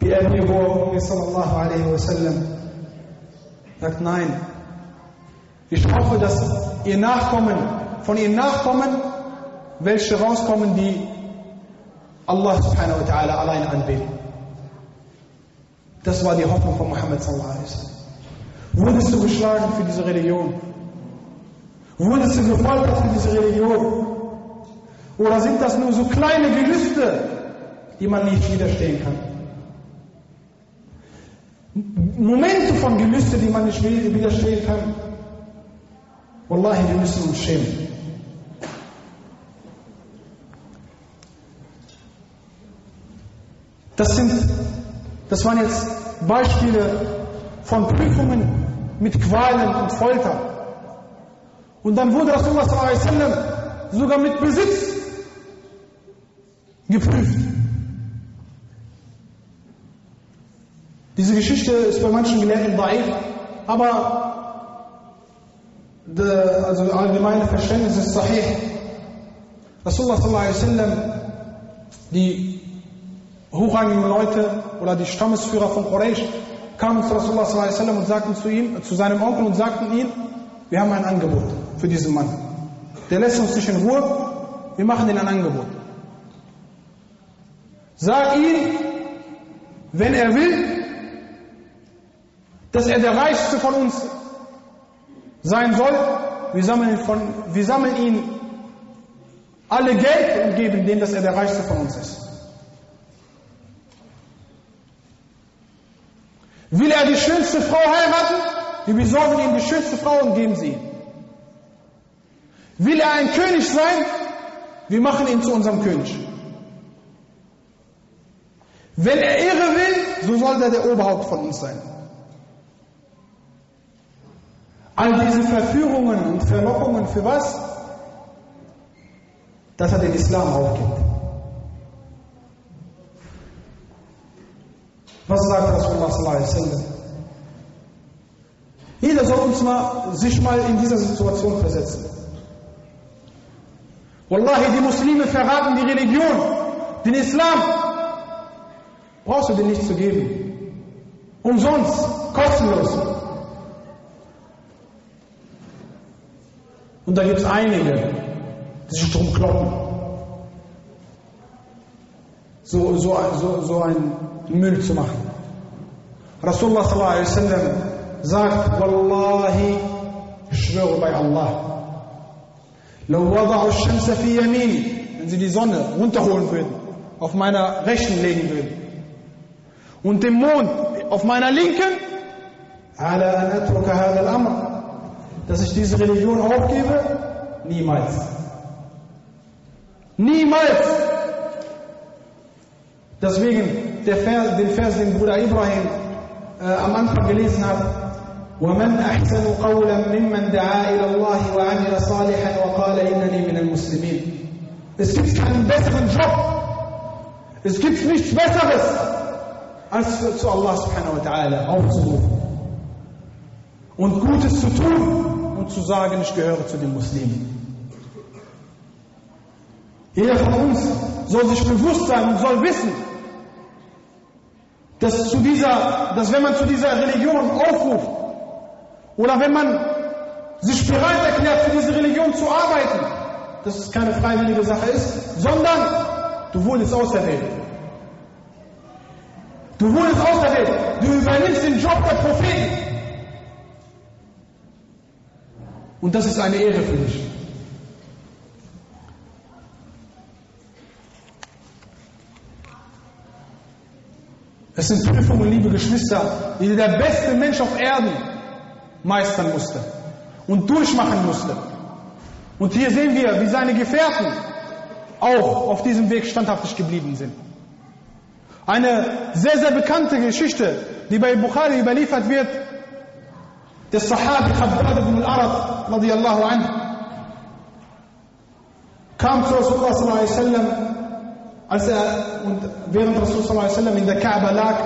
Bi'abi sallallahu alaihi wasallam? Sagt nein. Ich hoffe, dass ihr Nachkommen, von ihren Nachkommen welche rauskommen, die Allah subhanahu wa ta'ala allein anbeten. Das war die Hoffnung von Muhammad sallallahu. Wurdest du geschlagen für diese Religion? Wurdest du gefoltert für diese Religion? Oder sind das nur so kleine Gelüste, die man nicht widerstehen kann? Momente von Gelüste, die man nicht widerstehen kann. Wallahi, wir müssen uns schämen. Das sind, das waren jetzt Beispiele von Prüfungen mit Qualen und Folter. Und dann wurde Rasulullah sogar mit Besitz geprüft. Diese Geschichte ist bei manchen Gelehrten daif, aber de, also allgemeine Verständnis ist sahih. Rasulullah sallam, die hochrangigen Leute oder die Stammesführer von Quraysh kamen zu Rasulullah sallam und sagten zu ihm, zu seinem Onkel und sagten ihm, wir haben ein Angebot für diesen Mann. Der lässt uns nicht in Ruhe, wir machen ihm ein Angebot. Sag ihm, wenn er will, dass er der Reichste von uns sein soll, wir sammeln, von, wir sammeln ihn alle Geld und geben dem, dass er der Reichste von uns ist. Will er die schönste Frau heiraten? Wir besorgen ihm die schönste Frau und geben sie ihm. Will er ein König sein? Wir machen ihn zu unserem König. Wenn er Ehre will, so soll er der Oberhaupt von uns sein. All diese Verführungen und Verlockungen für was? Dass er den Islam aufgibt. Was sagt Rasulullah sallallahu alaihi wasallam? Jeder soll uns mal, sich mal in dieser Situation versetzen. Wallahi, die Muslime verraten die Religion, den Islam. Brauchst du dir nicht zu geben. Umsonst, kostenlos. Und da gibt es einige, die sich drum kloppen. So, so, so, so ein Müll zu machen. Rasulullah sallallahu alaihi wasallam sagt, Wallahi, ich schwöre bei Allah, لو وضعوا الشمس في يميني, wenn sie die Sonne runterholen würden, auf meiner rechten legen würden, und den Mond auf meiner linken, على أن أترك هذا الأمر dass ich diese Religion aufgebe? Niemals. Niemals. Deswegen der Vers, den Vers, den Bruder Ibrahim äh, am Anfang gelesen hat, ومن أحسن قولا ممن دعا إلى الله وعمل صالحا وقال إنني من المسلمين Es gibt keinen besseren Job. Es gibt nichts Besseres, als für, zu Allah subhanahu wa ta'ala aufzurufen und Gutes zu tun und zu sagen, ich gehöre zu den Muslimen. Jeder von uns soll sich bewusst sein und soll wissen, dass, zu dieser, dass wenn man zu dieser Religion aufruft oder wenn man sich bereit erklärt, für diese Religion zu arbeiten, dass es keine freiwillige Sache ist, sondern du wurdest auserwählt. Du wurdest auserwählt. Du übernimmst den Job der Propheten. Und das ist eine Ehre für dich. Es sind Prüfungen, liebe Geschwister, die der beste Mensch auf Erden meistern musste und durchmachen musste. Und hier sehen wir, wie seine Gefährten auch auf diesem Weg standhaftig geblieben sind. Eine sehr, sehr bekannte Geschichte, die bei Bukhari überliefert wird, des Sahabi Khabbab ibn al-Arab radiallahu anhu kam zu Rasulullah sallallahu alaihi wasallam, als er und während Rasulullah sallallahu alaihi in der Kaaba lag,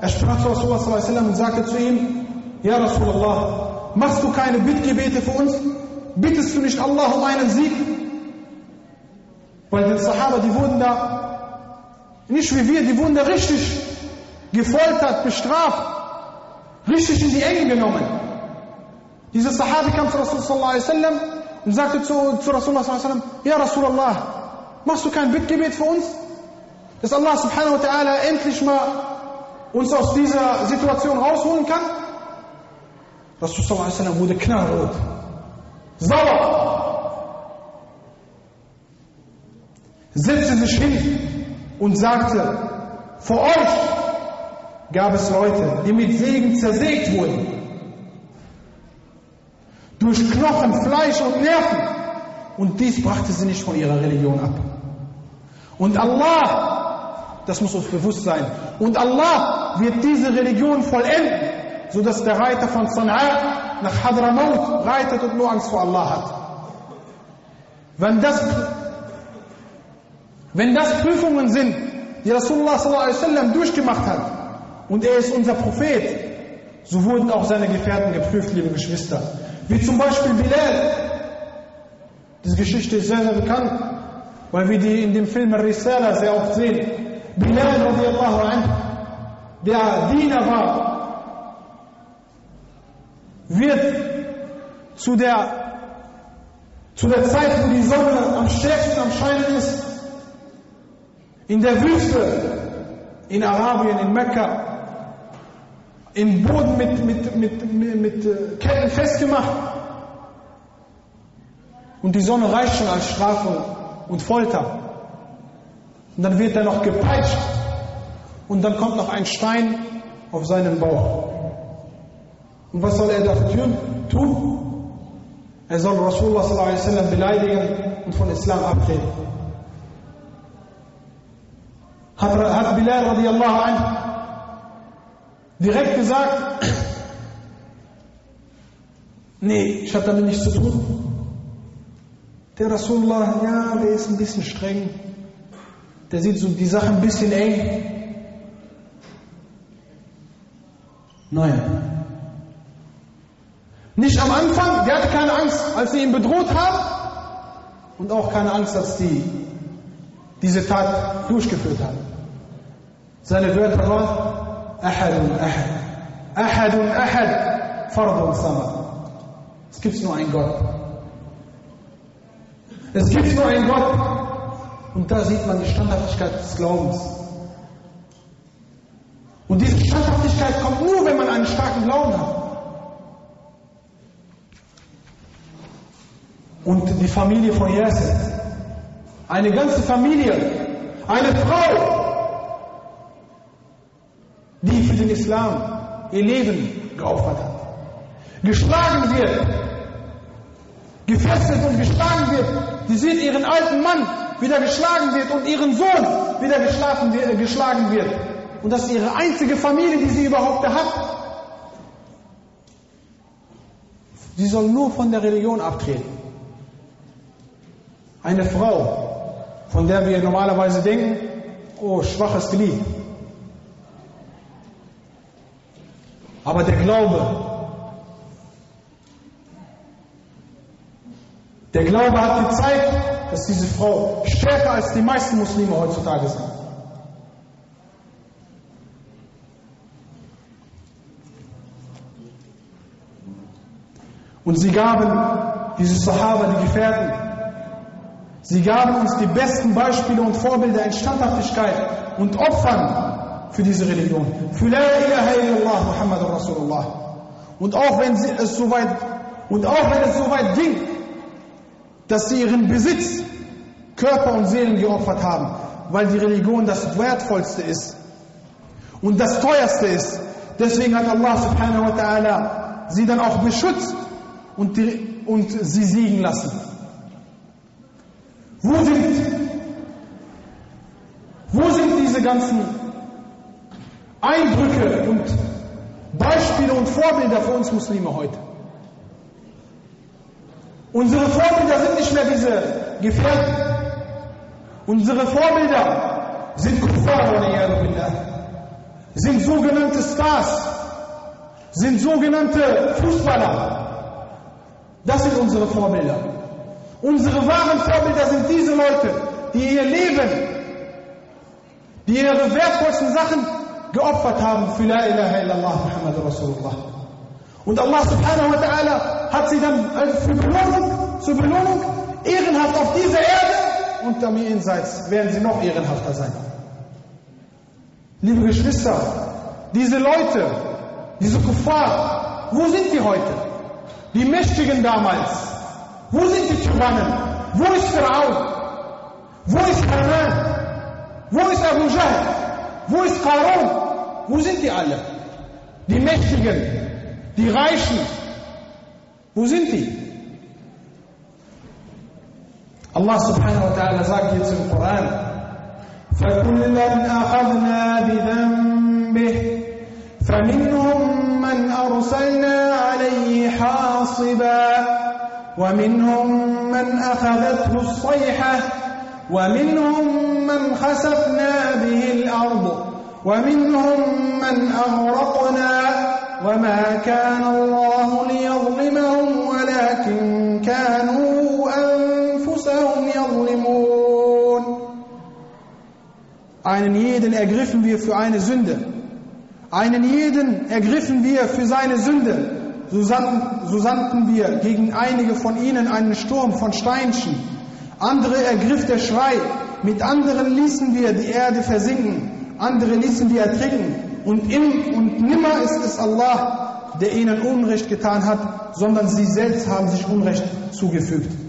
er sprach zu Rasulullah sallallahu alaihi wasallam und sagte zu ihm, Ja Rasulullah, machst du keine Bittgebete für uns? Bittest du nicht Allah um einen Sieg? Weil die Sahaba, die wurden da, nicht wie wir, die wurden da richtig gefoltert, bestraft, richtig in die Enge genommen. Dieser Sahabi kam zu Rasulullah und sagte zu, zu Rasulullah Ja Rasulullah, machst du kein Bittgebet für uns? Dass Allah subhanahu wa ta'ala endlich mal uns aus dieser Situation rausholen kann? Rasulullah wurde knallrot. Sauer. Setzte sich hin und sagte, vor euch gab es Leute, die mit Segen zersägt wurden durch Knochen, Fleisch und Nerven. Und dies brachte sie nicht von ihrer Religion ab. Und Allah Das muss uns bewusst sein. Und Allah wird diese Religion vollenden, sodass der Reiter von Sana'a nach Hadramaut reitet und nur Angst vor Allah hat. Wenn das, wenn das Prüfungen sind, die Rasulullah sallam durchgemacht hat, und er ist unser Prophet, so wurden auch seine Gefährten geprüft, liebe Geschwister. Wie zum Beispiel Bilal. Diese Geschichte ist sehr, sehr bekannt, weil wir die in dem Film Risala sehr oft sehen. Bilal der Diener war, wird zu der, zu der Zeit, wo die Sonne am stärksten am Scheinen ist, in der Wüste, in Arabien, in Mekka, im Boden mit, mit, mit, mit, mit äh, Ketten festgemacht. Und die Sonne reicht schon als Strafe und Folter. Und dann wird er noch gepeitscht. Und dann kommt noch ein Stein auf seinen Bauch. Und was soll er dafür tun? Er soll Rasulullah sallam beleidigen und von Islam abtreten. Hat, hat Bilal radiallahu anh direkt gesagt, nee, ich habe damit nichts zu tun. Der Rasulullah, ja, der ist ein bisschen streng. Der sieht so die Sache ein bisschen eng. Nein. Nicht am Anfang, der hatte keine Angst, als sie ihn bedroht haben. Und auch keine Angst, als die diese Tat durchgeführt haben. Seine Wörter waren Ahadun Ahad. Ahadun Ahad. Fardun Samad. Es gibt nur einen Gott. Es gibt nur einen Gott. Und da sieht man die Standhaftigkeit des Glaubens. Und diese Standhaftigkeit kommt nur, wenn man einen starken Glauben hat. Und die Familie von Yasser, eine ganze Familie, eine Frau, die für den Islam ihr Leben geopfert hat, geschlagen wird, gefesselt und geschlagen wird. Sie sieht ihren alten Mann, wieder geschlagen wird und ihren Sohn wieder geschlagen wird. Und das ist ihre einzige Familie, die sie überhaupt hat. Sie soll nur von der Religion abtreten. Eine Frau, von der wir normalerweise denken, oh, schwaches Glied. Aber der Glaube, der Glaube hat gezeigt, dass diese Frau stärker als die meisten Muslime heutzutage sind. Und sie gaben, diese Sahaba, die Gefährten, sie gaben uns die besten Beispiele und Vorbilder in Standhaftigkeit und Opfern für diese Religion. Für La ilaha illallah Muhammad Rasulullah. Und auch wenn es soweit, und auch wenn es soweit ging, dass sie ihren Besitz, Körper und Seelen geopfert haben, weil die Religion das Wertvollste ist und das Teuerste ist. Deswegen hat Allah subhanahu wa ta'ala sie dann auch beschützt und, die, und sie siegen lassen. Wo sind, wo sind diese ganzen Eindrücke und Beispiele und Vorbilder für uns Muslime heute? Unsere Vorbilder sind nicht mehr diese Gefährten. Unsere Vorbilder sind Kuffar, sind sogenannte Stars, sind sogenannte Fußballer. Das sind unsere Vorbilder. Unsere wahren Vorbilder sind diese Leute, die ihr Leben, die ihre wertvollsten Sachen geopfert haben für La ilaha illallah Muhammad Rasulullah. Und Allah subhanahu wa ta'ala hat sie dann für Belohnung, zur Belohnung ehrenhaft auf dieser Erde und am Jenseits werden sie noch ehrenhafter sein. Liebe Geschwister, diese Leute, diese Kuffar, wo sind die heute? Die Mächtigen damals. Wo sind die Tyrannen? Wo ist Pharaon? Wo ist Haman? Wo ist Abu Jahl? Wo ist Qarun? Wo sind die alle? Die Mächtigen, die Reichen, wo sind die? Allah subhanahu wa ta'ala sagt jetzt im Koran, فكلا أخذنا بذنبه فمنهم من أرسلنا عليه حاصبا ومنهم من أخذته الصيحة ومنهم من خسفنا به الأرض ومنهم من أغرقنا وما كان الله ليظلمهم ولكن كانوا أنفسهم يظلمون Einen jeden ergriffen wir für eine Sünde. Einen jeden ergriffen wir für seine Sünde. So sandten, so sandten wir gegen einige von ihnen einen Sturm von Steinchen. Andere ergriff der Schrei. Mit anderen ließen wir die Erde versinken. Andere ließen wir ertrinken. Und, im, und nimmer ist es Allah, der ihnen Unrecht getan hat, sondern sie selbst haben sich Unrecht zugefügt.